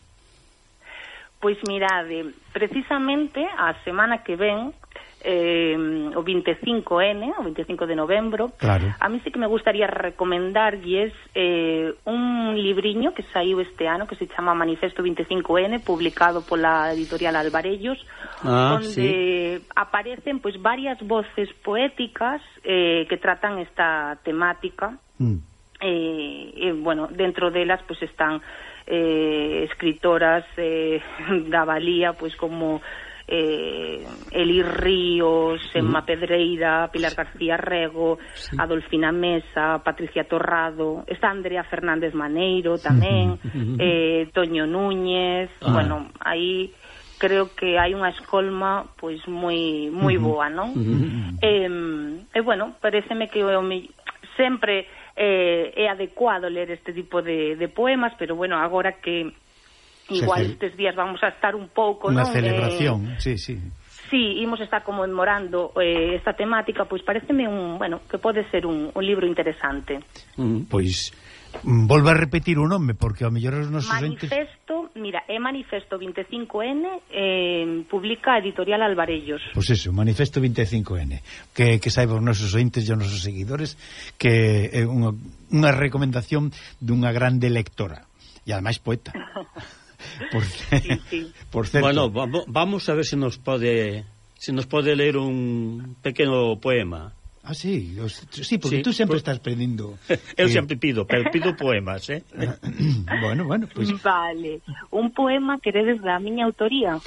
Pois mirade, precisamente a semana que ven eh, o 25N, o 25 de novembro, claro. a mí sí que me gustaría recomendar y es eh, un libriño que saiu este ano que se chama Manifesto 25N, publicado pola editorial Alvarellos, ah, onde sí. aparecen pues varias voces poéticas eh, que tratan esta temática. Mm. Eh, eh, bueno, dentro delas pues están eh, escritoras eh, da valía, pois como eh, Eli Ríos, Emma mm. Pedreira, Pilar García Rego, sí. Adolfina Mesa, Patricia Torrado, está Andrea Fernández Maneiro tamén, eh, Toño Núñez, ah. bueno, aí creo que hai unha escolma pois moi moi boa, non? Uh -huh. eh, e eh, bueno, pareceme que eu me, sempre eh, é adecuado ler este tipo de, de poemas, pero bueno, agora que igual decir, estes días vamos a estar un pouco... Unha non? celebración, eh, sí, sí. Sí, imos estar conmemorando eh, esta temática, pois pareceme un, bueno, que pode ser un, un libro interesante. Mm, pois Volve a repetir o nome, porque ao mellor os nosos Manifesto, entes... mira, é Manifesto 25N, eh, publica a editorial Alvarellos. Pois pues eso, Manifesto 25N, que, que saiba os nosos entes e os nosos seguidores, que é unha, unha recomendación dunha grande lectora, e ademais poeta. por, sí, sí. por certo. Bueno, vamos a ver se nos pode se nos pode ler un pequeno poema. Ah, sí, os, sí porque sí, tú sempre pues, estás pedindo... Eu eh, sempre pido, pero pido poemas, eh? Ah, bueno, bueno, pois... Pues... Vale, un poema queredes da miña autoría?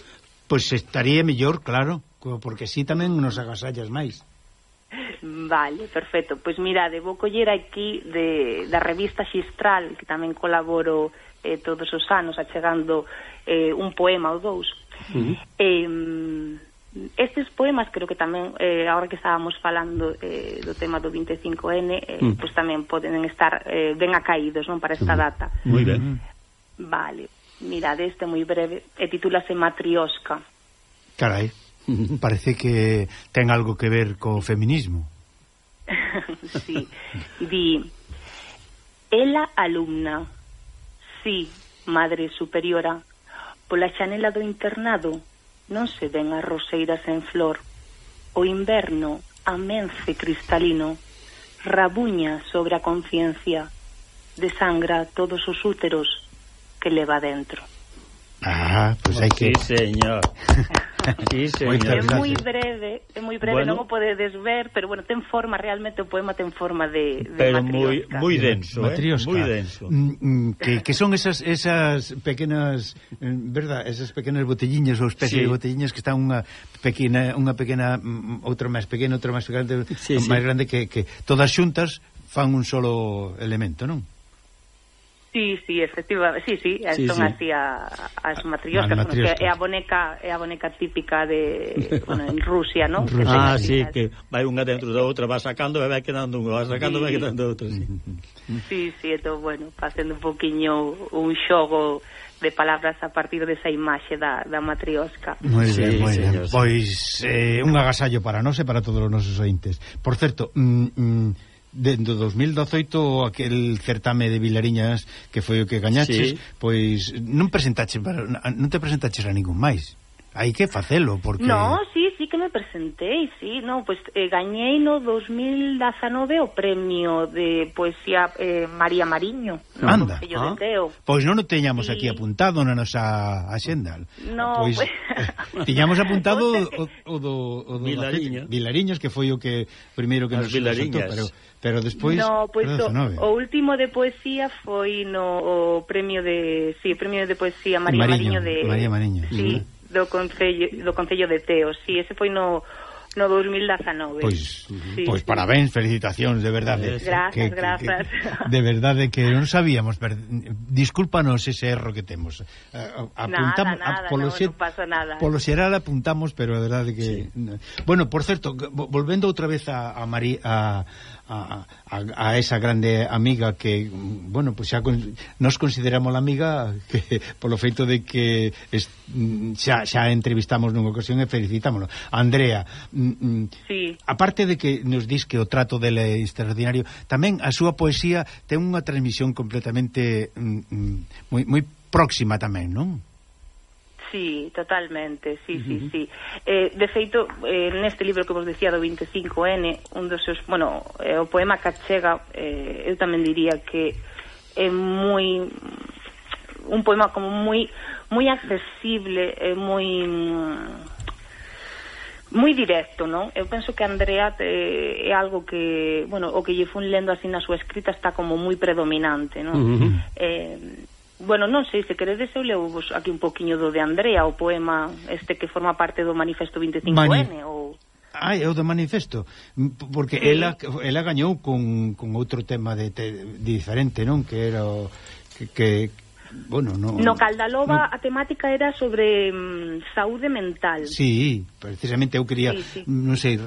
Pois pues estaría mellor, claro, porque si sí, tamén nos agasallas máis. Vale, perfecto. Pois mirade, vou coller aquí de, da revista Xistral, que tamén colaboro eh, todos os anos achegando eh, un poema ou dous. Uh -huh. eh, Estes poemas, creo que tamén, eh, agora que estábamos falando eh, do tema do 25N, eh, mm. pois pues tamén poden estar eh, ben acaídos non para esta data. Moi ben. Mm. Vale. Mira, este moi breve, e titúlase Matrioska Carai, parece que ten algo que ver co feminismo. sí. Di, ela alumna, sí, madre superiora, pola xanela do internado, non se ven as roseiras en flor. O inverno, amence cristalino, rabuña sobre a conciencia, desangra todos os úteros que leva dentro. Ah, pois pues hai que... Sí, señor. sí, señor. É moi breve, é moi breve, bueno, non o podedes ver, pero bueno, ten forma, realmente o poema ten forma de, de Pero moi moi denso, matriosca. eh? Moi denso. Mm, mm, que, que son esas esas pequenas, eh, verdad, esas pequenas botelliñas ou especie sí. de botelliñas que están unha pequena, unha pequena, mm, outra máis pequena, outra máis grande, sí, máis sí. grande que, que todas xuntas fan un solo elemento, non? Sí, sí, efectivamente, sí, sí, sí son sí. así a, as matrioscas, bueno, matrioscas. que é a boneca, é a boneca típica de, bueno, en Rusia, ¿no? Rusia. Ah, sí, que vai unha dentro da outra, va sacando e vai quedando unha, va sacando e sí. vai quedando outra, sí. Sí, sí, entón, bueno, facendo un poquinho un xogo de palabras a partir desa imaxe da, da matriosca. Moi ben, moi ben. Pois eh, un agasallo para nós e para todos os nosos ointes. Por certo, mm, mm, dentro do 2018 aquel certame de Vilariñas que foi o que gañaches, sí. pois non presentaches non te presentaches a ningún máis. Hai que facelo porque No, sí, sí que me presentei, sí, no, pois pues, eh, gañei no 2019 o premio de poesía eh, María Mariño. No Anda. Ah. Pois non o teñamos sí. aquí apuntado na nosa axenda. No, pois pues... tiñamos apuntado o, o do o do Vilariños. Vilariños que foi o que primeiro que As nos, presentou, pero Pero despois, no, pois pues, o, o último de poesía foi no o premio de, sí, premio de poesía María Mariño, Mariño de María Mariño. Sí, uh -huh. do concello do concello de Teo. Sí, ese foi no no 2019. Pois, sí, pois sí. parabéns, felicitacións, de verdade. Gracias, que, grazas. Que, de verdade que non sabíamos, per, discúlpanos ese erro que temos. Eh, apuntamos nada, nada, polo, no, xer, no pasa nada. polo xeral apuntamos, pero a verdade que sí. Bueno, por certo, volvendo outra vez a a, María, a a, a, a esa grande amiga que, bueno, pues xa con, nos consideramos a amiga que, polo feito de que es, xa, xa entrevistamos nunha ocasión e felicitámoslo. Andrea, mm, mm, sí. aparte de que nos dis que o trato dele é extraordinario, tamén a súa poesía ten unha transmisión completamente mm, mm moi, moi próxima tamén, non? Sí, totalmente, sí, uh -huh. sí, sí. Eh, de feito, eh, neste libro que vos decía do 25N, un dos seus, bueno, eh, o poema Cachega, eh, eu tamén diría que é moi un poema como moi moi accesible, é moi moi directo, non? Eu penso que Andrea eh, é algo que, bueno, o que lle fun lendo así na súa escrita está como moi predominante, non? Uh -huh. eh, Bueno, non sei, se queredes eu leo vos aquí un poquinho do de Andrea, o poema este que forma parte do Manifesto 25N, Mani... ou... Ai, é o do manifesto, porque sí. ela ela gañou con, con outro tema de, de diferente, non? Que era o que, que bueno, no No Caldaloba no... a temática era sobre mm, saúde mental. Sí, precisamente eu quería sí, sí. non sei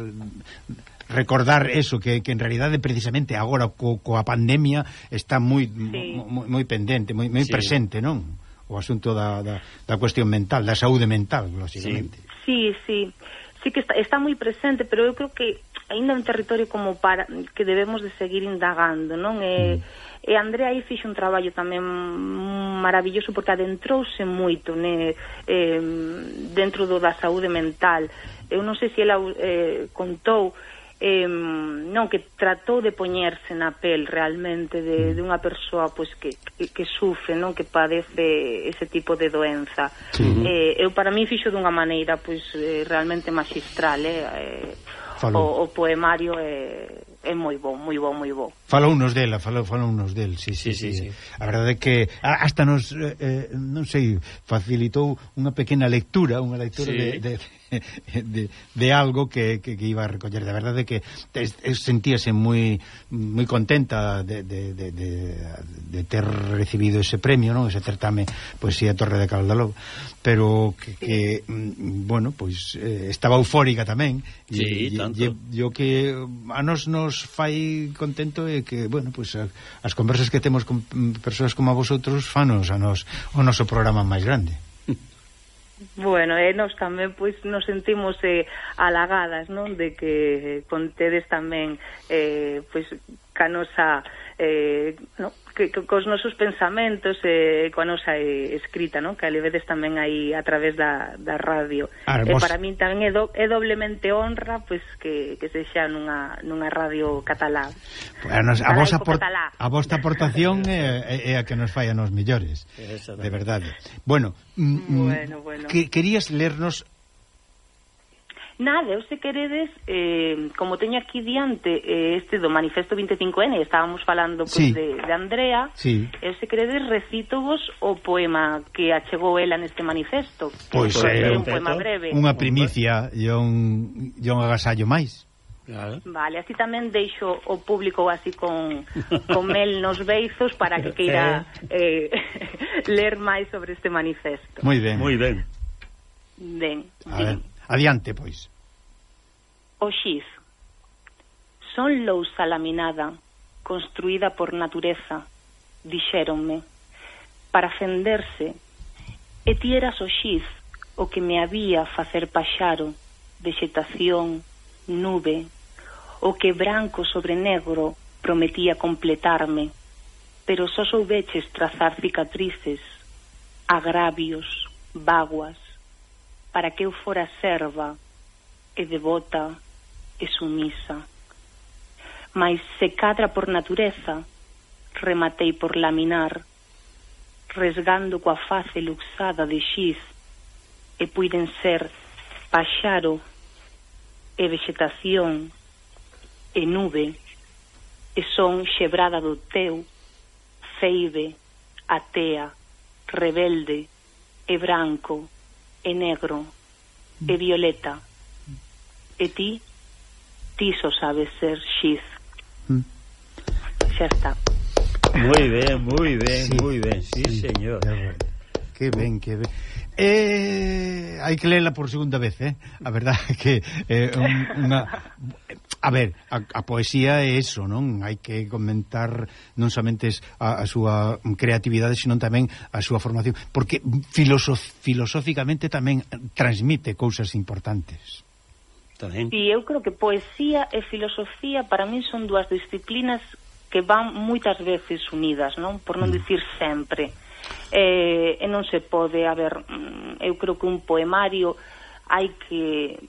recordar eso que, que en realidade precisamente agora co, coa pandemia está moi sí. moi, moi pendente, moi, moi sí. presente, non? O asunto da, da, da cuestión mental, da saúde mental, lógicamente. Sí, sí. Sí, sí que está, está moi presente, pero eu creo que aínda un territorio como para que debemos de seguir indagando, non? E, eh, mm. e Andrea aí fixe un traballo tamén maravilloso porque adentrouse moito ne, eh, dentro do da saúde mental. Eu non sei se ela eh, contou eh, non que tratou de poñerse na pel realmente de, mm. de unha persoa pois que, que, que sufre, non que padece ese tipo de doenza. Sí. Eh, eu para mí fixo dunha maneira pois eh, realmente magistral, eh, eh o, o poemario eh, é moi bon, moi bon, moi bon. Falou unos dela, falou, falou unos del, sí, sí, sí, sí, sí. A verdade é que hasta nos, eh, eh, non sei, facilitou unha pequena lectura, unha lectura sí. de, de, de, de algo que, que, que iba a recoller. de verdade que sentíase moi moi contenta de, de, de, de, de ter recibido ese premio, non? Ese certame Poesía Torre de Caldaló pero que, que mm, bueno, pois pues, eh, estaba eufórica tamén. Sí, e, tanto. E, e, que a nos nos nos fai contento é que, bueno, pues, pues, as conversas que temos con mm, persoas como a vosotros fanos a nos o noso programa máis grande. Bueno, e eh, nos tamén pois nos sentimos eh, halagadas, non, de que contedes tamén eh, pois ca nosa eh, no, que, que cos nosos pensamentos e eh, coa nosa eh, escrita, non? Que a levedes tamén aí a través da, da radio. Ah, e eh, vos... para min tamén é, do, é doblemente honra pois que, que sexa nunha, nunha radio catalá. Bueno, a, vosa por, catalá. a vosta aportación é, é a que nos fai a nos millores, de verdade. Bueno, mm, mm, bueno, bueno. Que, querías lernos Nada, eu se queredes, eh, como teño aquí diante eh, este do Manifesto 25N, estábamos falando pues, sí. de, de Andrea, sí. eu se queredes recito vos o poema que achegou ela neste manifesto. Pois pues, eh, é, un poema breve. Unha primicia e un, e un agasallo máis. Claro. Vale, así tamén deixo o público así con, con mel nos beizos para que queira eh, eh ler máis sobre este manifesto. Moi ben. Moi ben. Ben. A ver, adiante, pois. O xiz. Son lousa laminada, construída por natureza, dixéronme, para fenderse, e ti eras o xiz o que me había facer paxaro, vegetación, nube, o que branco sobre negro prometía completarme, pero só soubeches trazar cicatrices, agravios, vaguas, para que eu fora serva e devota e sumisa. Mais se cadra por natureza, rematei por laminar, resgando coa face luxada de xiz, e puiden ser paxaro e vegetación e nube e son xebrada do teu feibe, atea, rebelde, e branco, e negro, e violeta. E ti ti só sabes ser xiz. Mm. Xa está. Moi ben, moi ben, sí, moi ben, sí, sí señor. Eh, que ben, que ben. Eh, hai que lela por segunda vez, eh? A verdad que eh, unha A ver, a, a poesía é eso, non? Hai que comentar non somente a, a súa creatividade, senón tamén a súa formación, porque filosof, filosóficamente tamén transmite cousas importantes. Tamén. ¿eh? Si, eu creo que poesía e filosofía para min son dúas disciplinas que van moitas veces unidas, non? Por non mm. dicir sempre. Eh, e non se pode haber, mm, eu creo que un poemario hai que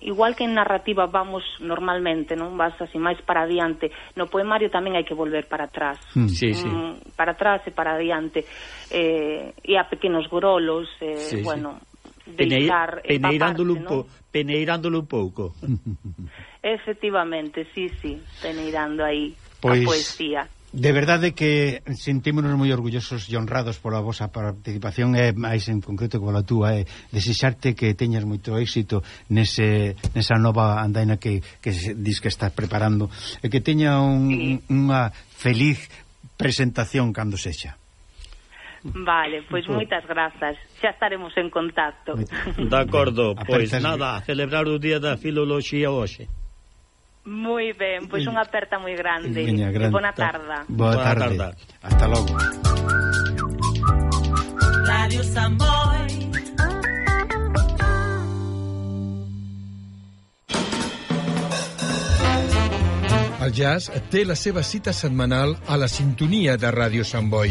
igual que en narrativa vamos normalmente, non vas así máis para adiante, no poemario tamén hai que volver para atrás. Mm. Sí, sí. Mm, para atrás e para adiante. Eh, e a pequenos grolos, eh, sí, bueno, sí deixar peneirándolo, un po, peneirándolo un pouco. Efectivamente, sí, sí, peneirando aí pois, a poesía. De verdade que sentímonos moi orgullosos e honrados pola vosa participación e máis en concreto pola túa e desexarte que teñas moito éxito nese, nesa nova andaina que, que dis que estás preparando e que teña un, sí. unha feliz presentación cando sexa. Vale, pois moitas grazas. Xa estaremos en contacto. De acordo, pois nada, celebrar o Día da Filoloxía hoxe. Moi ben, pois unha aperta moi grande. Miña, gran... Bona tarda. Boa tarde. Boa tarde. Hasta logo. Radio Samboy El jazz té la seva cita setmanal a la sintonia de Ràdio Sant Boi.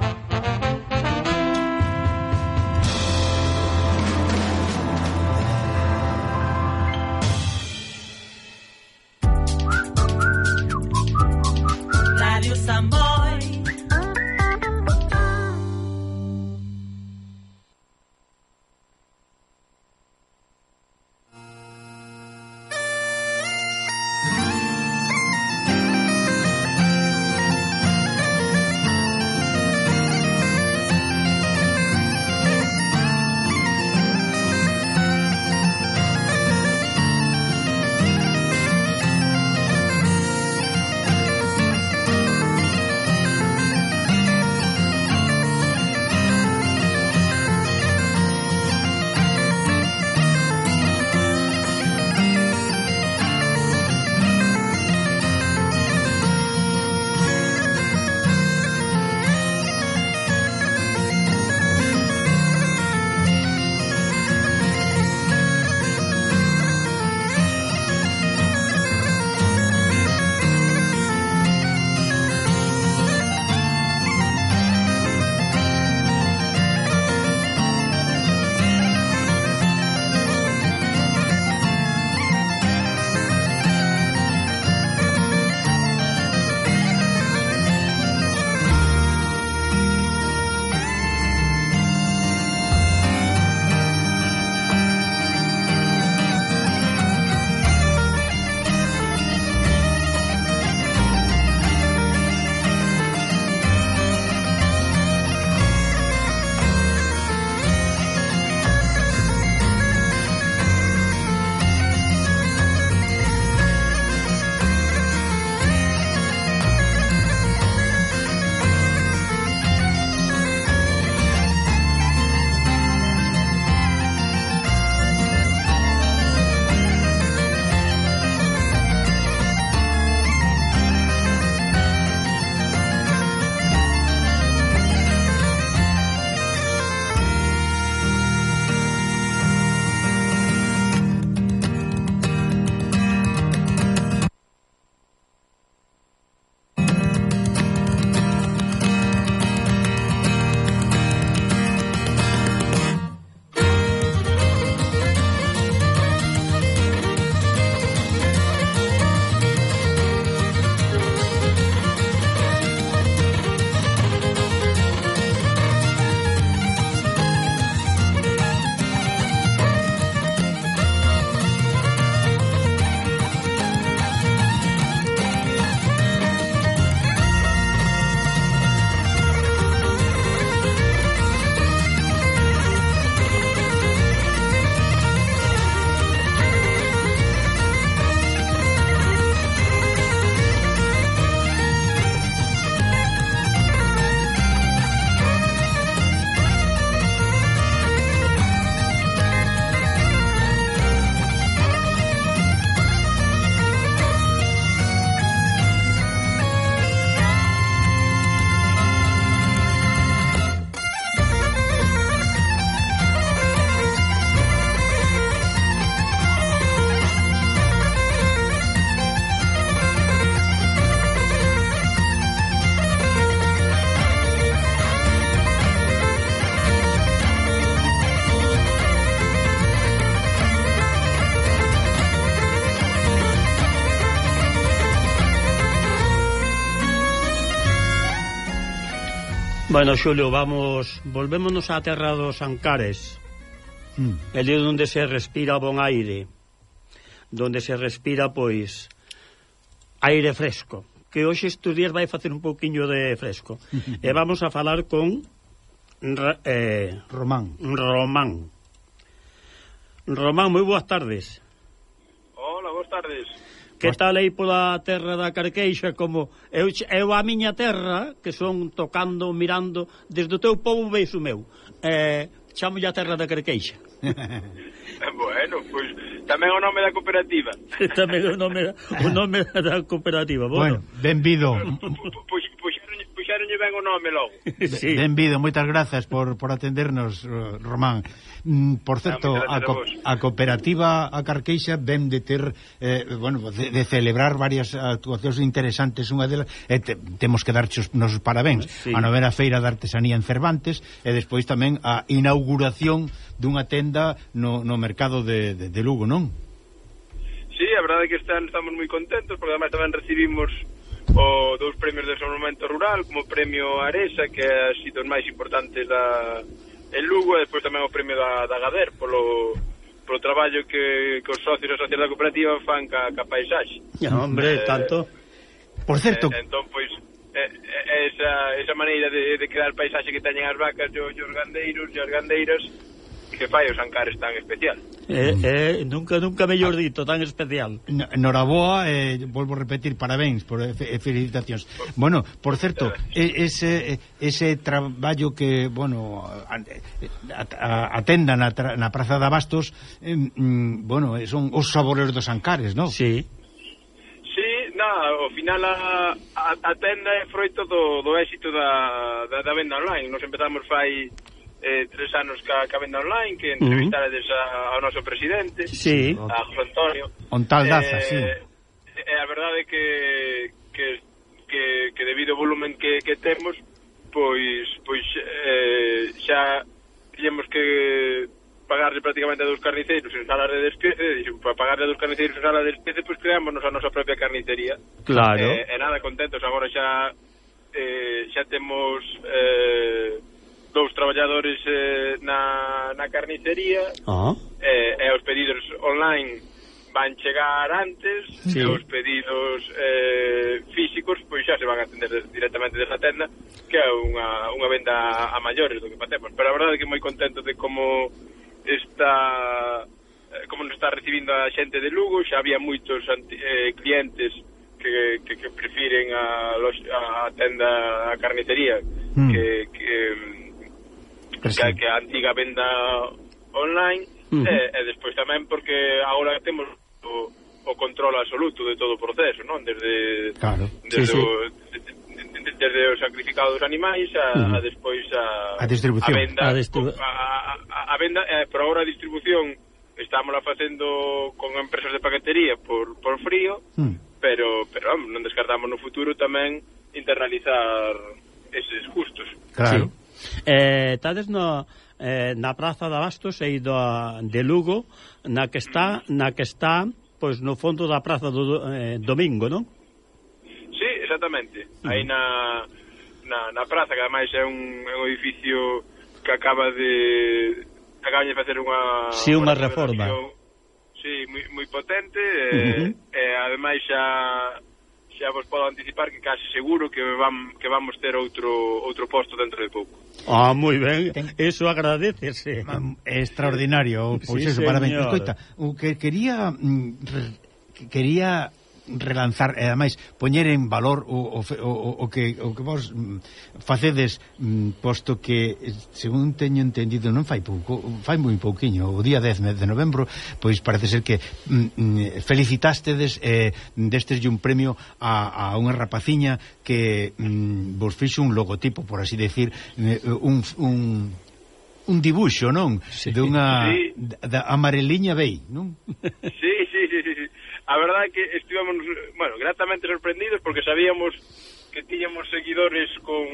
Bueno, Xulio, vamos, volvémonos á terra dos Ancares. Mm. El día onde se respira bon aire, donde se respira, pois, aire fresco, que hoxe estes días vai facer un pouquiño de fresco. e vamos a falar con eh, Román. Román. Román, moi boas tardes. Hola, boas tardes. Que pois- tal aí pola terra da Carqueixa como eu, eu a miña terra, que son tocando, mirando, desde o teu povo veis o meu. Eh, chamo a terra da Carqueixa. bueno, pois tamén o nome da cooperativa. tamén o nome, o nome da cooperativa. Bueno, bueno benvido. Pois fixeronlle ben o nome logo. sí. Benvido, moitas grazas por, por atendernos, eh, Román. Mm, por certo, a, co a cooperativa a Carqueixa ven de ter eh, bueno, de, de celebrar varias actuacións interesantes, unha delas eh, te, temos que darche os nosos parabéns sí. a novena feira de artesanía en Cervantes e despois tamén a inauguración dunha tenda no, no mercado de, de, de Lugo, non? Sí, a verdade é que están, estamos moi contentos porque además tamén recibimos o dous premios de desenvolvemento rural, como o premio Aresa, que é así dos máis importantes da en Lugo, e despois tamén o premio da, da Gader, polo, polo traballo que, que os socios e socios da cooperativa fan ca, ca paisaxe. Ya, hombre, eh, tanto. Por certo... Eh, entón, pois, eh, eh esa, esa maneira de, de crear paisaxe que teñen as vacas e os gandeiros e as gandeiras que fai os Ancares tan especial. Eh, eh, nunca, nunca mellor dito, tan especial. Noraboa, eh, volvo a repetir, parabéns, por eh, felicitacións. Bueno, por certo, ese, ese traballo que, bueno, eh, atendan na, na Praza de Abastos, eh, mm, bueno, eh, son os sabores dos Ancares, non? Sí. Sí, na, ao final a, a, a tenda é froito do, do éxito da, da, da venda online. Nos empezamos fai eh, tres anos ca, ca venda online que entrevistarades uh -huh. ao noso presidente sí. a José Antonio Ontal Daza, eh, sí eh, a verdade é que, que, que, que debido ao volumen que, que temos pois, pois eh, xa tínhamos que pagarle prácticamente a dos carniceiros en salas de despece, para pagarle a dos carniceiros en salas de despece, pois creámonos a nosa propia carnicería. Claro. Eh, e nada, contentos, agora xa eh, xa temos eh, dous traballadores eh, na, na carnicería ah. eh, e os pedidos online van chegar antes sí. e os pedidos eh, físicos pois xa se van a atender directamente desa tenda que é unha, unha venda a maiores do que patemos pero a verdade é que moi contento de como está eh, como nos está recibindo a xente de Lugo xa había moitos anti, eh, clientes que, que, que prefiren a, a tenda a carnicería mm. que, que que, que a antiga venda online uh -huh. e, e despois tamén porque agora temos o, o control absoluto de todo o proceso, non? Desde claro. desde sí, sí. De, desde o sacrificado dos animais a, uh -huh. a despois a, a distribución a venda, a, distribu a, a, a venda eh, por agora a distribución estámosla facendo con empresas de paquetería por, por frío uh -huh. pero, pero vamos, non descartamos no futuro tamén internalizar eses custos claro sí. Eh, tades no, eh, na Praza de Abastos e do, de Lugo, na que está, na que está pois no fondo da Praza do eh, Domingo, non? Sí, exactamente. Uh -huh. Aí na, na, na praza, que ademais é un, é un edificio que acaba de acaba de facer unha Si, sí, unha reforma. Si, sí, moi, moi potente eh, uh -huh. Eh, e, e ademais xa xa vos podo anticipar que casi seguro que vam, que vamos ter outro outro posto dentro de pouco. Ah, moi ben, Ten... eso agradecese. Extraordinario, pois sí, eso, señor. parabéns. Escoita, o que quería mm, quería relanzar e ademais poñer en valor o, o, o, o que o que vos mm, facedes mm, posto que según teño entendido non fai pouco, fai moi pouquiño, o día 10 de novembro, pois parece ser que mm, mm felicitastedes eh, destes un premio a, a unha rapaciña que mm, vos fixo un logotipo, por así decir, eh, un, un un dibuixo, non? Sí. unha sí. da amareliña bei, non? Sí, a verdade é que estivemos, bueno, gratamente sorprendidos porque sabíamos que tiñamos seguidores con,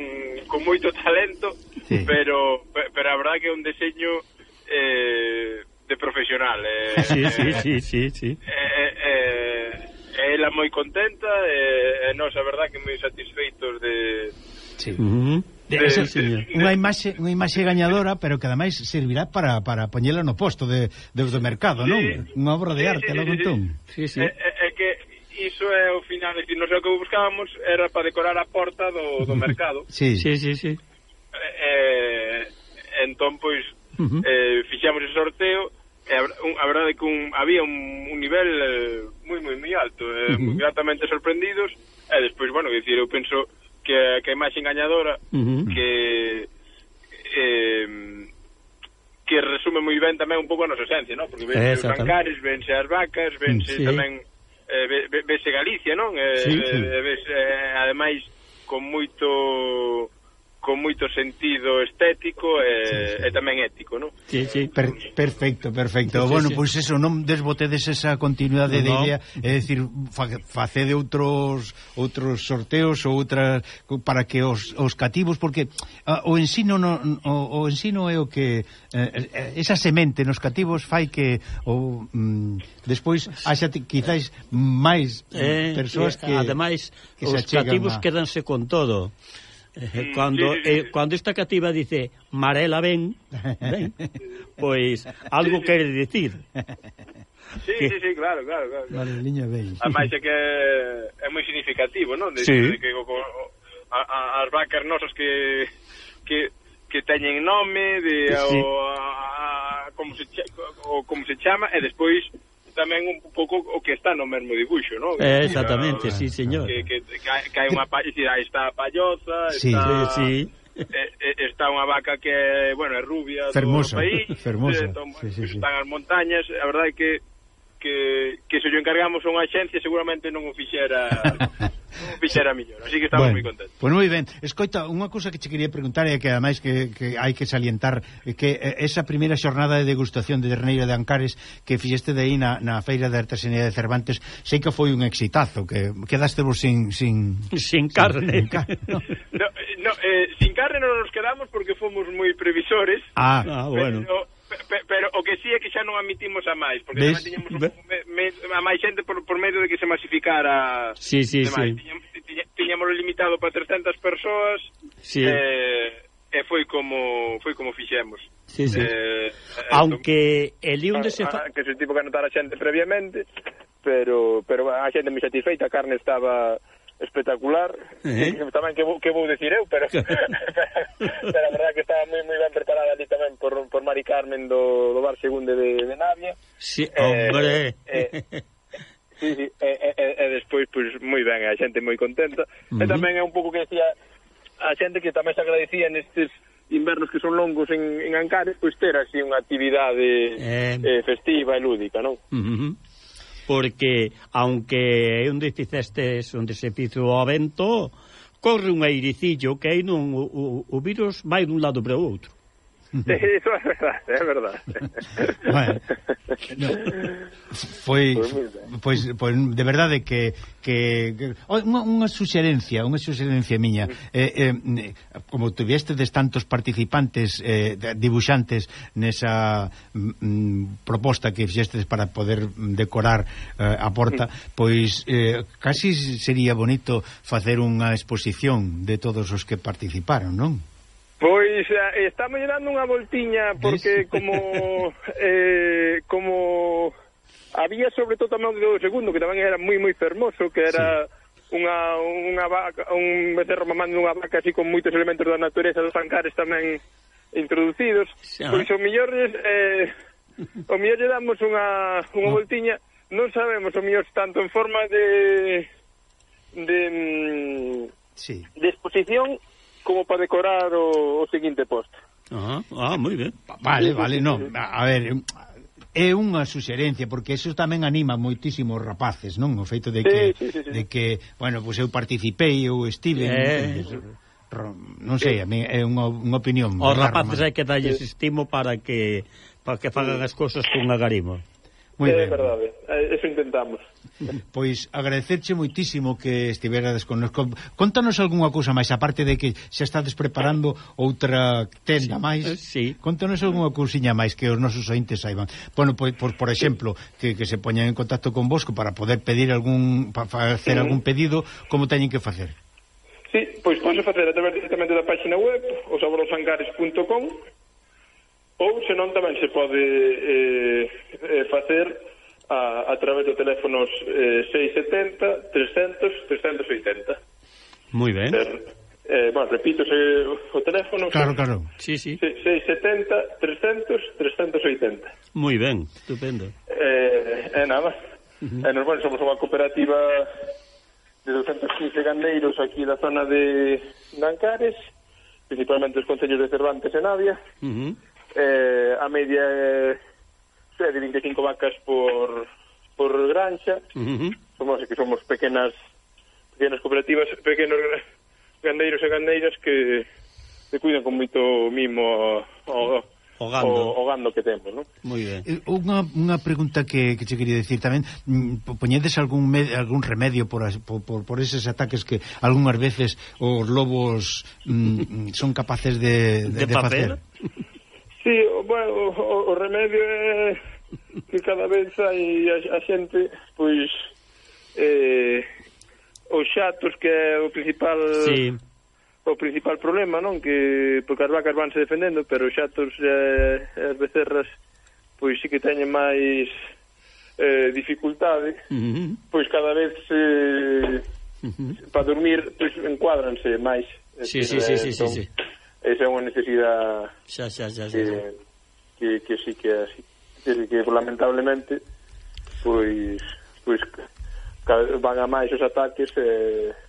con moito talento, sí. pero pero a verdade que é un deseño eh, de profesional. Eh, sí, sí, eh, sí, sí, sí. Eh, eh, eh, ela moi contenta eh, e eh, eh, nós a verdade que moi satisfeitos de Sí. Uh -huh De, de, de, unha imaxe unha imaxe gañadora, pero que ademais servirá para, para poñela no posto de, de, do mercado, sí, non? Unha obra de arte, sí, logo entón. Sí, sí. É, é que iso é o final, é que non sei o que buscábamos era para decorar a porta do, do mercado. sí, sí, sí. sí. Eh, eh entón, pois, uh -huh. eh, fixemos o sorteo, e a, un, a verdade que un, había un, un nivel eh, moi, moi, moi alto, eh, uh -huh. gratamente sorprendidos, e despois, bueno, dicir, eu penso que, que a imaxe engañadora uh -huh. que eh, que resume moi ben tamén un pouco a nosa esencia, non? Porque vense os bancares, vense as vacas, vense sí. tamén eh, vese Galicia, non? Eh, sí, sí. Eh, vese, eh, ademais con moito con moito sentido estético e, sí, sí. e tamén ético, non? Sí, sí, per, perfecto, perfecto. Sí, bueno, sí. pois pues eso, non desbotedes esa continuidade no, de idea, é dicir, fa, facede outros outros sorteos ou outras para que os, os cativos porque a, o ensino no, o, o ensino é o que eh, eh esa semente nos cativos fai que o mm, despois haxa quizáis máis eh, persoas que ademais que os cativos a... quédanse con todo. Eh, cuando, sí, sí, sí. Eh, cando esta cativa dice Marela ven, ven pois algo sí, sí. quere dicir. Sí, que... sí, sí, claro, claro, claro. Vale, liña ben. Ademais é que é moi significativo, non? De, sí. de que o, a, a, as vacas nosas que que que teñen nome de sí. o, a, como se o como se chama e despois tamén un pouco o que está no mesmo dibuixo, non? Eh, exactamente, sí, señor. Que, que, que, que hai unha pallida, está a palloza, sí, está... Sí, sí. Eh, está unha vaca que, bueno, é rubia fermoso, do país, fermoso, eh, sí, sí, están sí. as montañas, a verdade é que que, que se lo encargamos a unha axencia seguramente non o fixera non o fixera millor, así que estamos bueno, moi contentos. Pois pues moi ben. Escoita, unha cousa que che quería preguntar é que ademais que, que hai que salientar eh, que eh, esa primeira xornada de degustación de terneiro de Ancares que fixeste de aí na, na Feira de Artesanía de Cervantes, sei que foi un exitazo, que quedaste vos sin sin sin carne. Sin, sin carne. no. no, eh, no, eh, sin carne non nos quedamos porque fomos moi previsores. Ah, ah bueno. Pero, pero, o que sí é que xa non admitimos a máis, porque Ves? tiñamos un, me, me, a máis xente por, por medio de que se masificara. Sí, sí, sí. Tiñamos, tiñamos limitado para 300 persoas. Sí. Eh, e foi como foi como fixemos. Sí, sí. Eh, Aunque eh, el onde de se fa... que se tipo que anotar a xente previamente, pero pero a xente moi satisfeita, a carne estaba espectacular. ¿Eh? Tamén que vou, que vou decir eu, pero, pero a verdad que estaba moi moi ben preparada ali tamén por, por Mari Carmen do, do Bar Segunde de, de Navia. Sí, eh, hombre. Eh, eh, sí, sí, e, e, e despois pois pues, moi ben, a xente moi contenta. Uh -huh. E tamén é un pouco que decía a xente que tamén se agradecía nestes invernos que son longos en, en Ancares, pois ter así unha actividade eh... eh, festiva e lúdica, non? Uh -huh porque aunque é un dicicestes onde se pizo o vento, corre un airicillo que aí non, o, o, o virus vai dun lado para o outro. Sí, eso es verdad, es verdad. Bueno, no, foi, pois, pois de verdade que, que, que oh, unha, unha suxerencia, unha suxerencia miña. Eh, eh, como tuvestes tantos participantes eh, dibuixantes nesa mm, mm, proposta que fixestes para poder decorar eh, a porta, pois eh, casi sería bonito facer unha exposición de todos os que participaron, non? Pois eh, estamos dando unha voltiña porque como eh, como había sobre todo tamén o segundo que tamén era moi moi fermoso que era sí. unha, unha vaca, un becerro mamando unha vaca así con moitos elementos da natureza dos ancares tamén introducidos sí, pois o millor eh, o millor lle damos unha, unha voltiña non sabemos o millor tanto en forma de de, mm, sí. de exposición como para decorar o, o seguinte poste. Ah, ah moi ben. Vale, vale, non. A ver, é unha suxerencia porque eso tamén anima moitísimos rapaces, non? O feito de que sí, sí, sí, sí. de que, bueno, pois eu participei, eu estive, eh. non sei, a mí é unha, unha opinión. Os rapaces hai que dalles estimo para que para que fagan as cousas con agarimo. Moi é ben. verdade, eso intentamos. Pois agradecerche moitísimo que estiverades con nos. Contanos algunha cousa máis, aparte de que xa estades preparando outra tenda sí, máis. Sí. Contanos algunha cousiña máis que os nosos ointes saiban. Bueno, pois, por, por exemplo, que, que se poñan en contacto con vos para poder pedir algún para facer sí. algún pedido, como teñen que facer? Sí, pois pode facer a través directamente da página web, osaborosangares.com ou senón tamén se pode eh, eh facer a, a través do teléfono eh, 670 300 380. Moi ben. Eh, eh, bueno, repito eh, o teléfono. Claro, claro. Sí, sí. 670 300 380. Moi ben, estupendo. Eh, eh nada máis. Uh -huh. eh, nos, bueno, somos unha cooperativa de 215 gandeiros aquí da zona de Nancares, principalmente os concellos de Cervantes e Navia. Uh -huh. eh, a media eh, é de 25 vacas por, por granxa. Uh -huh. Somos que somos pequenas pequenas cooperativas, pequenos gandeiros e gandeiras que se cuidan con moito mimo ao, o gando. O, o gando que temos, non? Moi ben. Eh, unha, unha pregunta que, que che quería decir tamén, mm, poñedes algún me, algún remedio por, as, por, por, por eses ataques que algunhas veces os lobos mm, son capaces de, de, de, de facer? Sí, bueno, o, o remedio é que cada vez hai a, a xente, pois, eh, os xatos que é o principal... Sí o principal problema, non? Que porque as vacas vanse defendendo, pero os xatos e eh, as becerras pois si que teñen máis eh, dificultade, uh -huh. pois cada vez eh, uh -huh. para dormir pois encuadranse máis. Sí, sí, sí, sí, sí, entón, sí esa é unha necesidade xa, xa, xa, xa, que, xa. Que, que sí que é así que, que lamentablemente pois, pois van a máis os ataques e eh,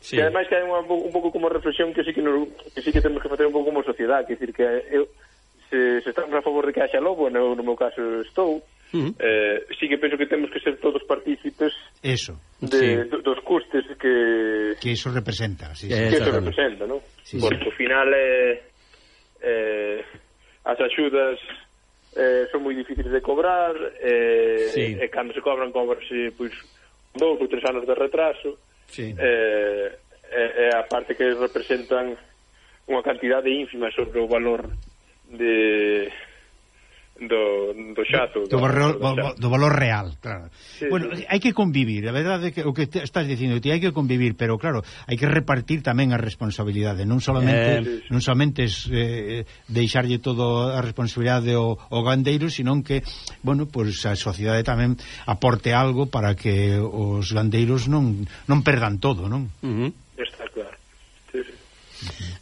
Sí. Que ademais que hai unha, un pouco como reflexión que sí que, nos, que sí que temos que facer un pouco como sociedade, que decir que eu, se, se estamos a favor de que haxa lobo, no, no meu caso estou, uh -huh. eh, sí que penso que temos que ser todos partícipes eso, de, sí. do, dos custes que... Que iso representa, sí, sí. Eh, que iso representa, no? Sí, Porque sí. ao final eh, eh, as axudas eh, son moi difíciles de cobrar eh, sí. e cando se cobran cobrase pois, dous ou tres anos de retraso sí. eh, e, a parte que representan unha cantidade ínfima sobre o valor de do, do xato do, do, valor, do, do valor real claro. sí, bueno, sí. hai que convivir a verdade que o que te estás dicindo ti hai que convivir pero claro, hai que repartir tamén a responsabilidade non solamente eh, sí, sí. non solamente es, eh, deixarlle todo a responsabilidade ao, ao gandeiro senón que, bueno, pois pues, a sociedade tamén aporte algo para que os gandeiros non, non perdan todo non? Uh -huh. Está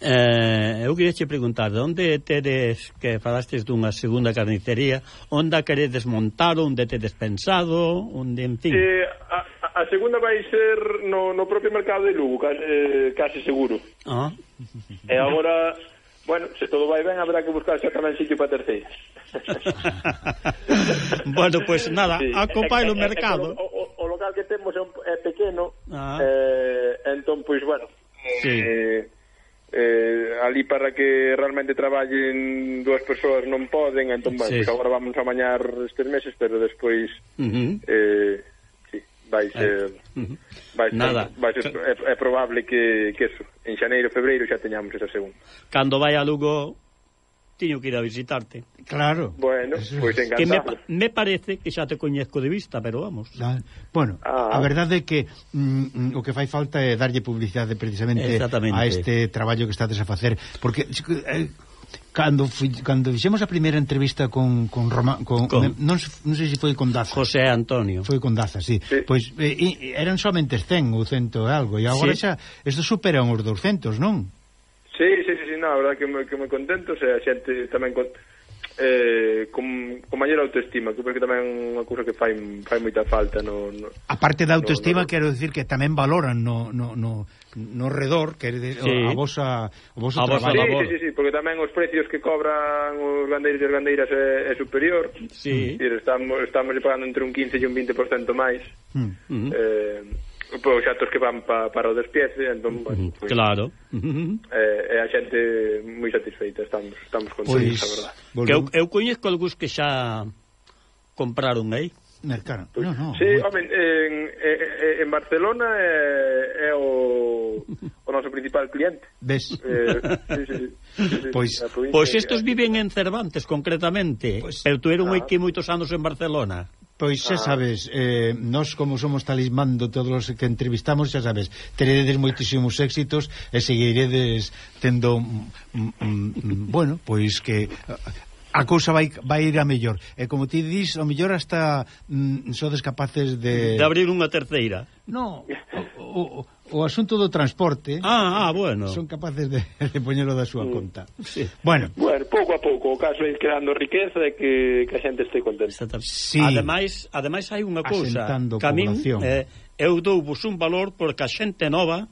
Eh, eu queria che preguntar, de onde tedes que falastes dunha segunda carnicería, onde a queredes montar, onde tedes pensado, onde, en fin? Eh, a, a segunda vai ser no, no propio mercado de Lugo, case, eh, casi seguro. Ah. E agora, bueno, se todo vai ben, habrá que buscar xa tamén sitio para terceira. bueno, pois pues nada, sí. acopai o mercado. O, o, o local que temos é, un, é pequeno, ah. eh, entón, pois, bueno, sí. eh, eh, ali para que realmente traballen dúas persoas non poden, entón, bueno, sí. pues agora vamos a mañar estes meses, pero despois uh -huh. eh, sí, vai ser... Uh -huh. Vai ser, Nada. Vai ser, é, é probable que, que eso, en xaneiro, febreiro xa teñamos esa segunda. Cando vai a Lugo teño que ir a visitarte. Claro. Bueno, pois pues encantado. Que me, me parece que xa te coñezco de vista, pero vamos. Ah, bueno, ah. a verdade é que mm, mm o que fai falta é darlle publicidade precisamente a este traballo que estades a facer, porque eh, cando cando fixemos a primeira entrevista con con, Roma, con, con non, non sei se foi con Daza. José Antonio. Foi con Daza, sí. sí. Pois eh, eran somente 100 ou 100 e algo e agora sí. xa isto superan os 200, non? Sí, sí, sí, non, a verdad que me, que moi contento, o sea, a xente tamén con, eh, con, con maior autoestima, que porque tamén é unha cousa que fai, fai moita falta. No, no, a parte da autoestima, no, no, quero dicir que tamén valoran no, no, no, no redor, que de, sí. a vosa, o voso a traballo. Sí, sí, sí, sí, porque tamén os precios que cobran os gandeiros e as gandeiras é, é superior. Sí. Decir, estamos, estamos pagando entre un 15 e un 20% máis. Mm. Mm-hmm. Eh, pois xatos que van pa, para o despiece, eh, entón, bueno, pues, claro. Eh, e a xente moi satisfeita, estamos, estamos contentos, pois, a verdade. Que eu, eu coñezco algúns que xa compraron aí. Mercado. Pois, no, no, sí, home, en, en, en Barcelona é, é o, o noso principal cliente. Ves? Eh, sí, sí, sí, sí, pois pois estes viven en Cervantes, concretamente. Pois, eu tuveron ah. aquí moitos anos en Barcelona. Pois xa ah. sabes, eh, nós como somos talismán de todos os que entrevistamos, xa sabes, teredes moitísimos éxitos e seguiredes tendo, mm, mm, mm, mm bueno, pois que a cousa vai, vai ir a mellor. E como ti dis, o mellor hasta mm, sodes capaces de... De abrir unha terceira. No, o, o, o o asunto do transporte ah, ah, bueno. son capaces de, de poñelo da súa mm. conta sí. bueno. bueno, pouco a pouco o caso é creando riqueza e que, que a xente este contenta sí. ademais, ademais hai unha cousa que a min, eh, eu dou vos un valor porque a xente nova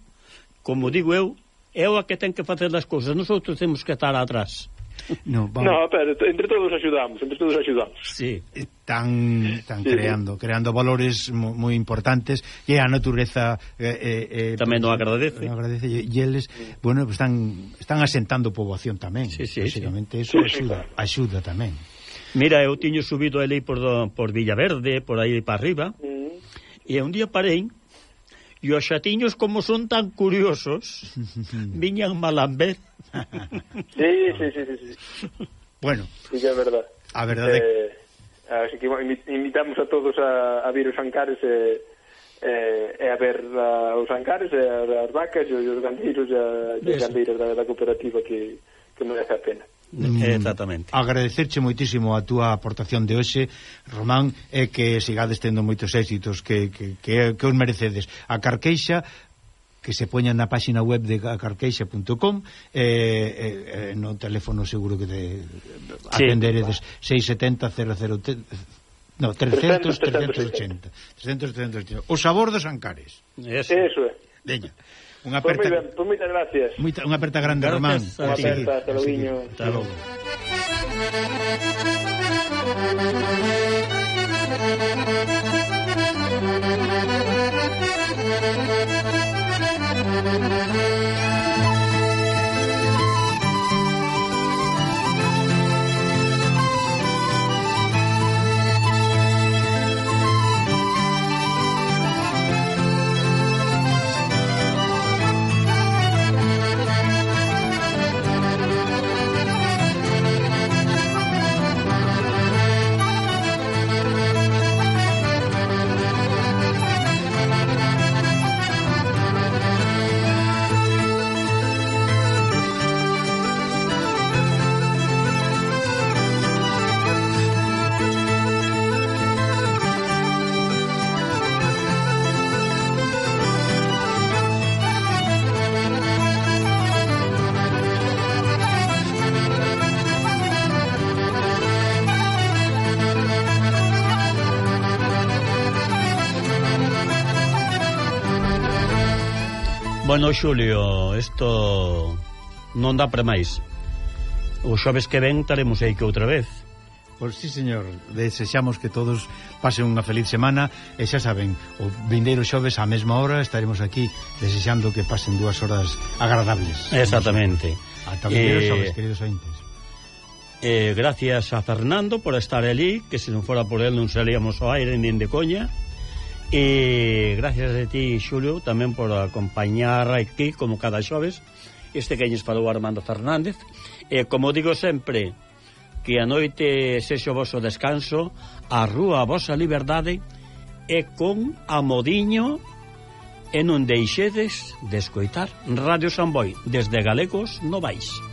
como digo eu é o que ten que facer as cousas nosotros temos que estar atrás No, vamos. no pero entre todos axudamos, entre todos axudamos. Sí. Eh, están, están sí, creando, sí. creando valores moi importantes e a natureza eh, eh, eh tamén non agradece. Non agradece e eles, bueno, pues están están asentando poboación tamén. Sí, sí, Básicamente sí. eso sí, axuda, sí, axuda tamén. Mira, eu tiño subido ali por, do, por Villaverde, por aí para arriba, mm. e un día parei E os xatiños, como son tan curiosos, viñan malamber. sí, sí, sí, sí, sí. Bueno. Sí, que é verdad. A verdade... Eh, así que invitamos a todos a, a vir os ancares e... Eh, eh, e a ver a, os ancares e as vacas e os gandeiros e, e as gandeiras da, da cooperativa que, que merece a pena. Mm. Exactamente. Agradecerche moitísimo a túa aportación de hoxe, Román, e que sigades tendo moitos éxitos que, que, que, que os merecedes. A Carqueixa que se poñan na páxina web de carqueixa.com eh, eh, no teléfono seguro que te atenderedes sí, 670 00 No, 300, 380. 300, 380. O sabor dos ancares. Eso, Eso é. Deña. Unha aperta... Pues, pues, moitas gracias. Moita, unha aperta grande, Román. Unha aperta, hasta sí, logo. Hasta logo. Bueno, Xulio, isto non dá para máis. O xoves que ven estaremos aí que outra vez. Pois sí, señor, desexamos que todos pasen unha feliz semana e xa saben, o vindeiro xoves á mesma hora estaremos aquí desexando que pasen dúas horas agradables. Exactamente. Ata vindeiro eh... xoves, queridos ointes. Eh, gracias a Fernando por estar ali, que se non fora por él non salíamos ao aire nin de coña. E gracias a ti, Xulio, tamén por acompañar aquí como cada xoves. Este que nos falou Armando Fernández. Eh, e como digo sempre, que a noite sexo vosso descanso, a rúa a vosa liberdade e con amodiño e non deixedes de escoitar Radio Samboy desde Galegos Novais.